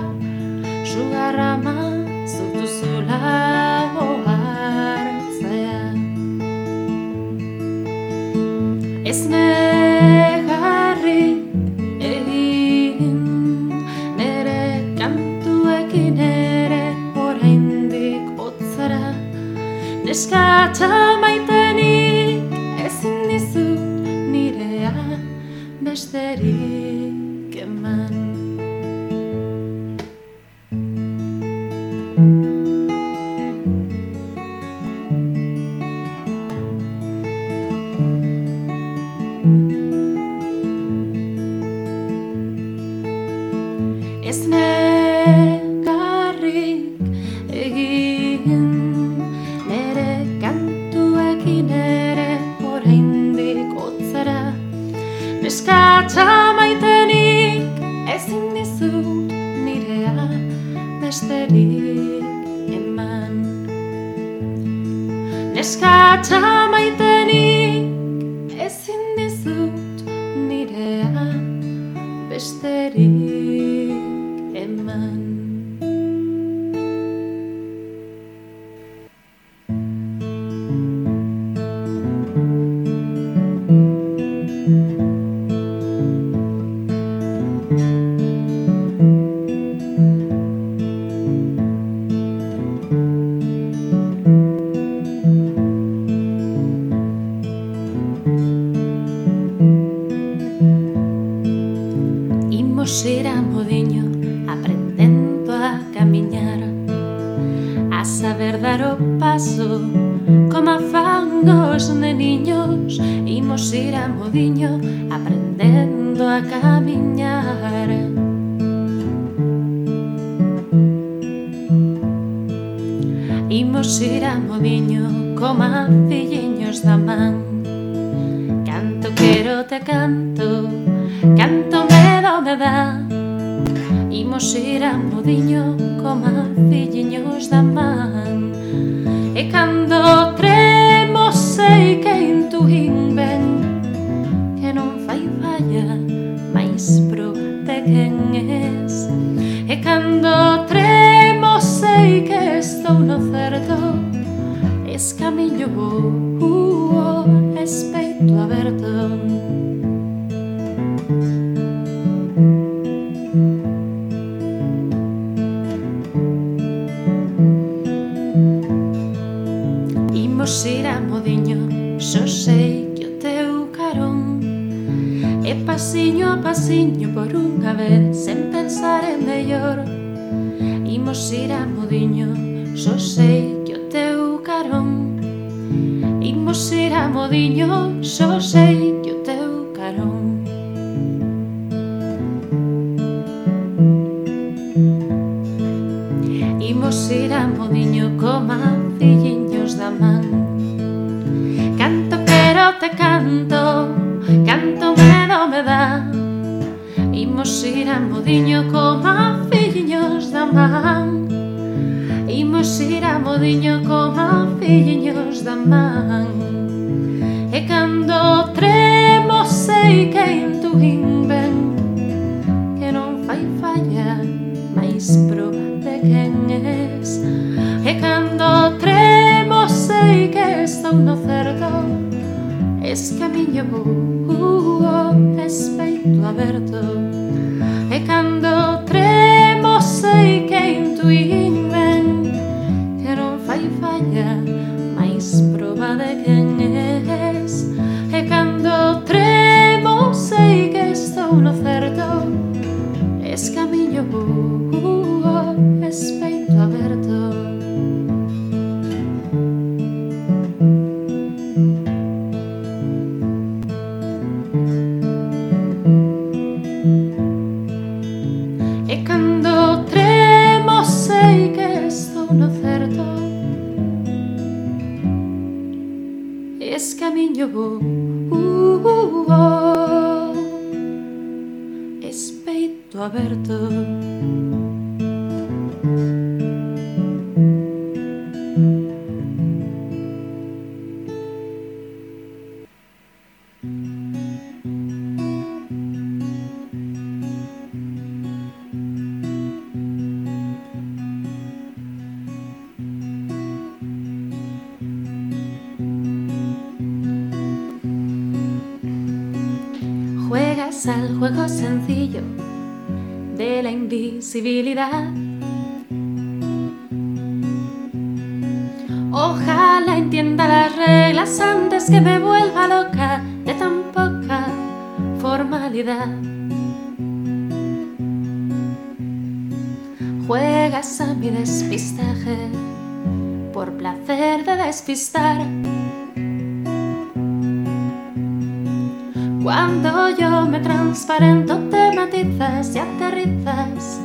[SPEAKER 5] Cuando yo me transparento, te matizas y aterrizas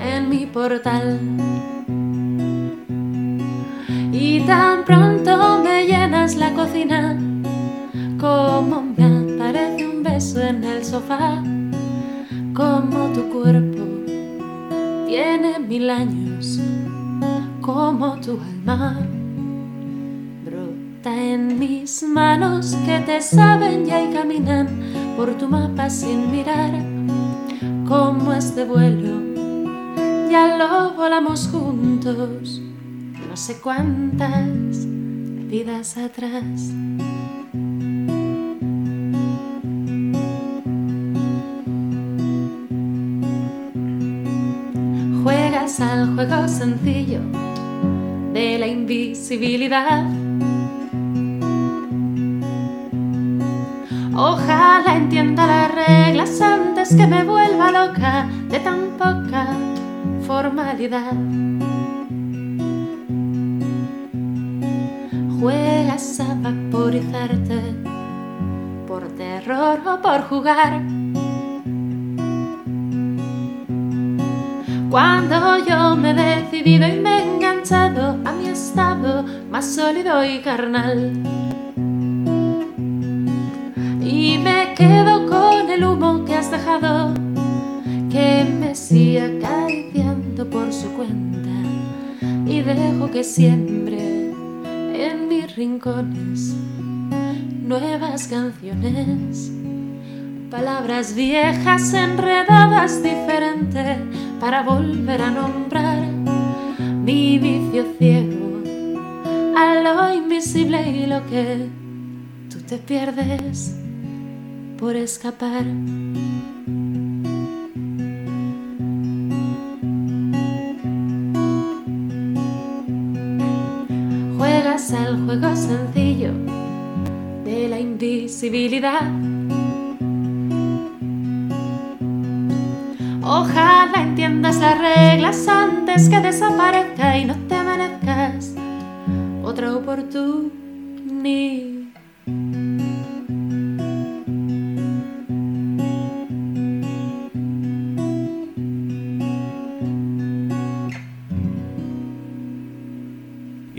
[SPEAKER 5] en mi portal. Y tan pronto me llenas la cocina, como me aparece un beso en el sofá, como tu cuerpo tiene mil años, como tu alma en mis manos que te saben ya y caminan por tu mapa sin mirar como este vuelo. Ya lo volamos juntos, no sé cuántas vidas atrás. Juegas al juego sencillo de la invisibilidad Ojalá entienda las reglas antes que me vuelva loca de tan poca formalidad. Juegas a vaporizarte por terror o por jugar. Cuando yo me he decidido y me he enganchado a mi estado más sólido y carnal quedo con el humo que has dejado que me siga acariciando por su cuenta y dejo que siempre en mis rincones nuevas canciones palabras viejas enredadas diferente para volver a nombrar mi vicio ciego a lo invisible y lo que tú te pierdes por escapar. Juegas al juego sencillo de la invisibilidad. Ojalá entiendas las reglas antes que desaparezca y no te merezcas otra oportunidad.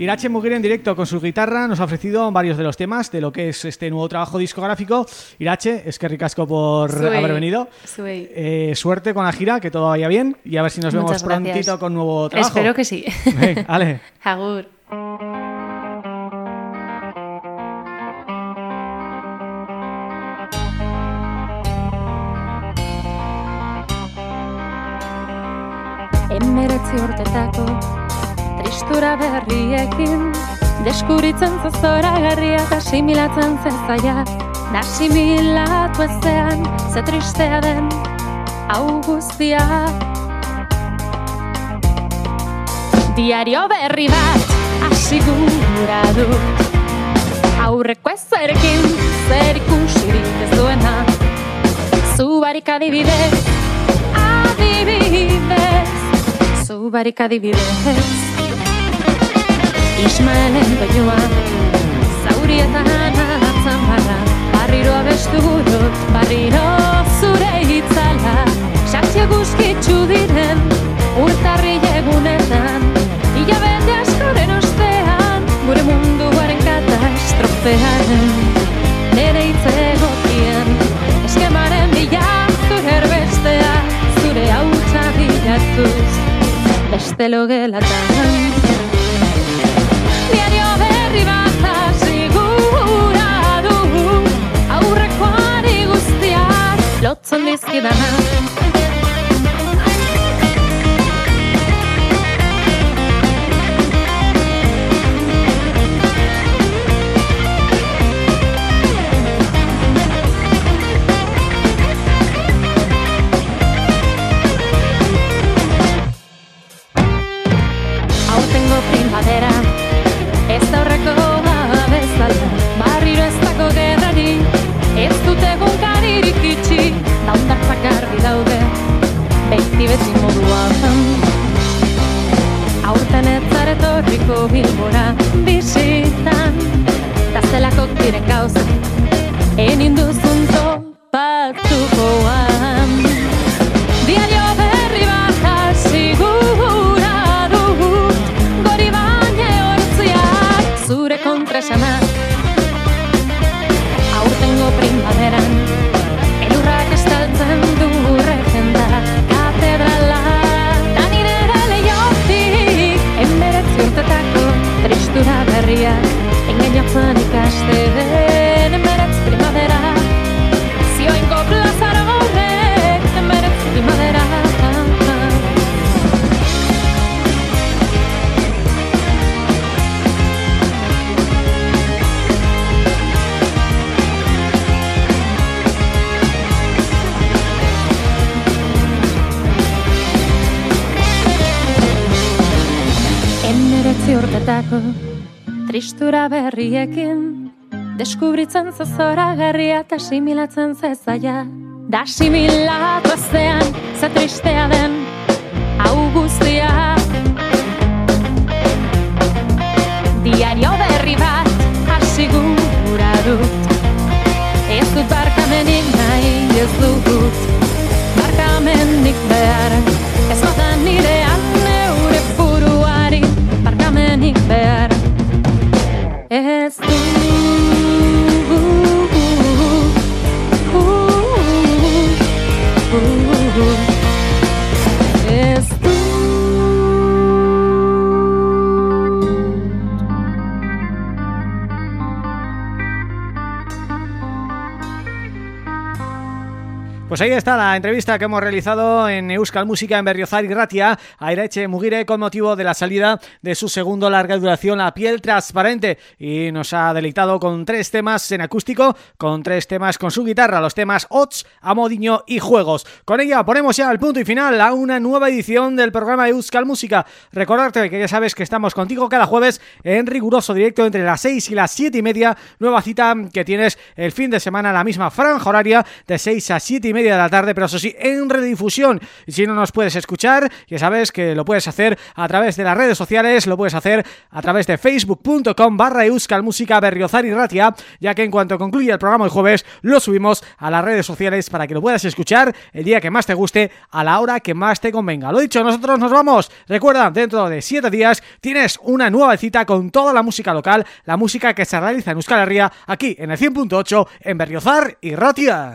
[SPEAKER 1] Irache Muguera en directo con su guitarra nos ha ofrecido varios de los temas de lo que es este nuevo trabajo discográfico. Irache, es que ricasco por haber venido. Eh, suerte con la gira, que todo vaya bien y a ver si nos vemos prontito con nuevo trabajo.
[SPEAKER 8] Espero que sí.
[SPEAKER 1] vale. (laughs)
[SPEAKER 8] Agur. Tristura berriekin Deskuritzen zazora garria eta similatzen zezaia
[SPEAKER 5] Nasimilatu ezean, ze tristea den, hau guztia. Diario berri bat, asigura du, aurreko ezerkin, zer ikusirik ez duena. Zubarik adibidez, adibidez, zubarik adibidez. Ismaelen doinua, zaurietan atzan barra, barriro abestu dut, barriro zure hitzala, sartxe guzkitzu diren, urtarri egunetan, hilabete askoren ostean, gure munduaren katastrofearen, nere hitzegokien, eskemaren bila zure erbestea, zure hautsa bilatuz, beste logelatan. något som vi skriver med. herriko bilbora bizitan. Eta zelako diren gauzak Egin induz berriekin Deskubritzen zazora garria eta similatzen zezaia Da similatu ezean, ze tristea den, hau guztia. Diario berri bat, hasi gura dut. Ez dut barkamenik nahi, ez dut Barkamenik behar,
[SPEAKER 1] Pues ahí está la entrevista que hemos realizado en Euskal Música en Berriozar y Ratia a Irache Mugire con motivo de la salida de su segundo larga duración La piel transparente y nos ha deleitado con tres temas en acústico, con tres temas con su guitarra, los temas Ots, Amodiño y Juegos. Con ella ponemos ya el punto y final a una nueva edición del programa Euskal Música. Recordarte que ya sabes que estamos contigo cada jueves en riguroso directo entre las 6 y las 7 y media, nueva cita que tienes el fin de semana, la misma franja horaria de 6 a 7 y media de la tarde, pero eso sí, en redifusión. Y si no nos puedes escuchar, ya sabes que lo puedes hacer a través de las redes sociales, lo puedes hacer a través de facebook.com barra Euskal Música Berriozar y Ratia, ya que en cuanto concluya el programa el jueves, lo subimos a las redes sociales para que lo puedas escuchar el día que más te guste, a la hora que más te convenga. Lo dicho, nosotros nos vamos. Recuerda, dentro de 7 días tienes una nueva cita con toda la música local, la música que se realiza en Euskal Herria, aquí en el 100.8 en Berriozar y Ratia.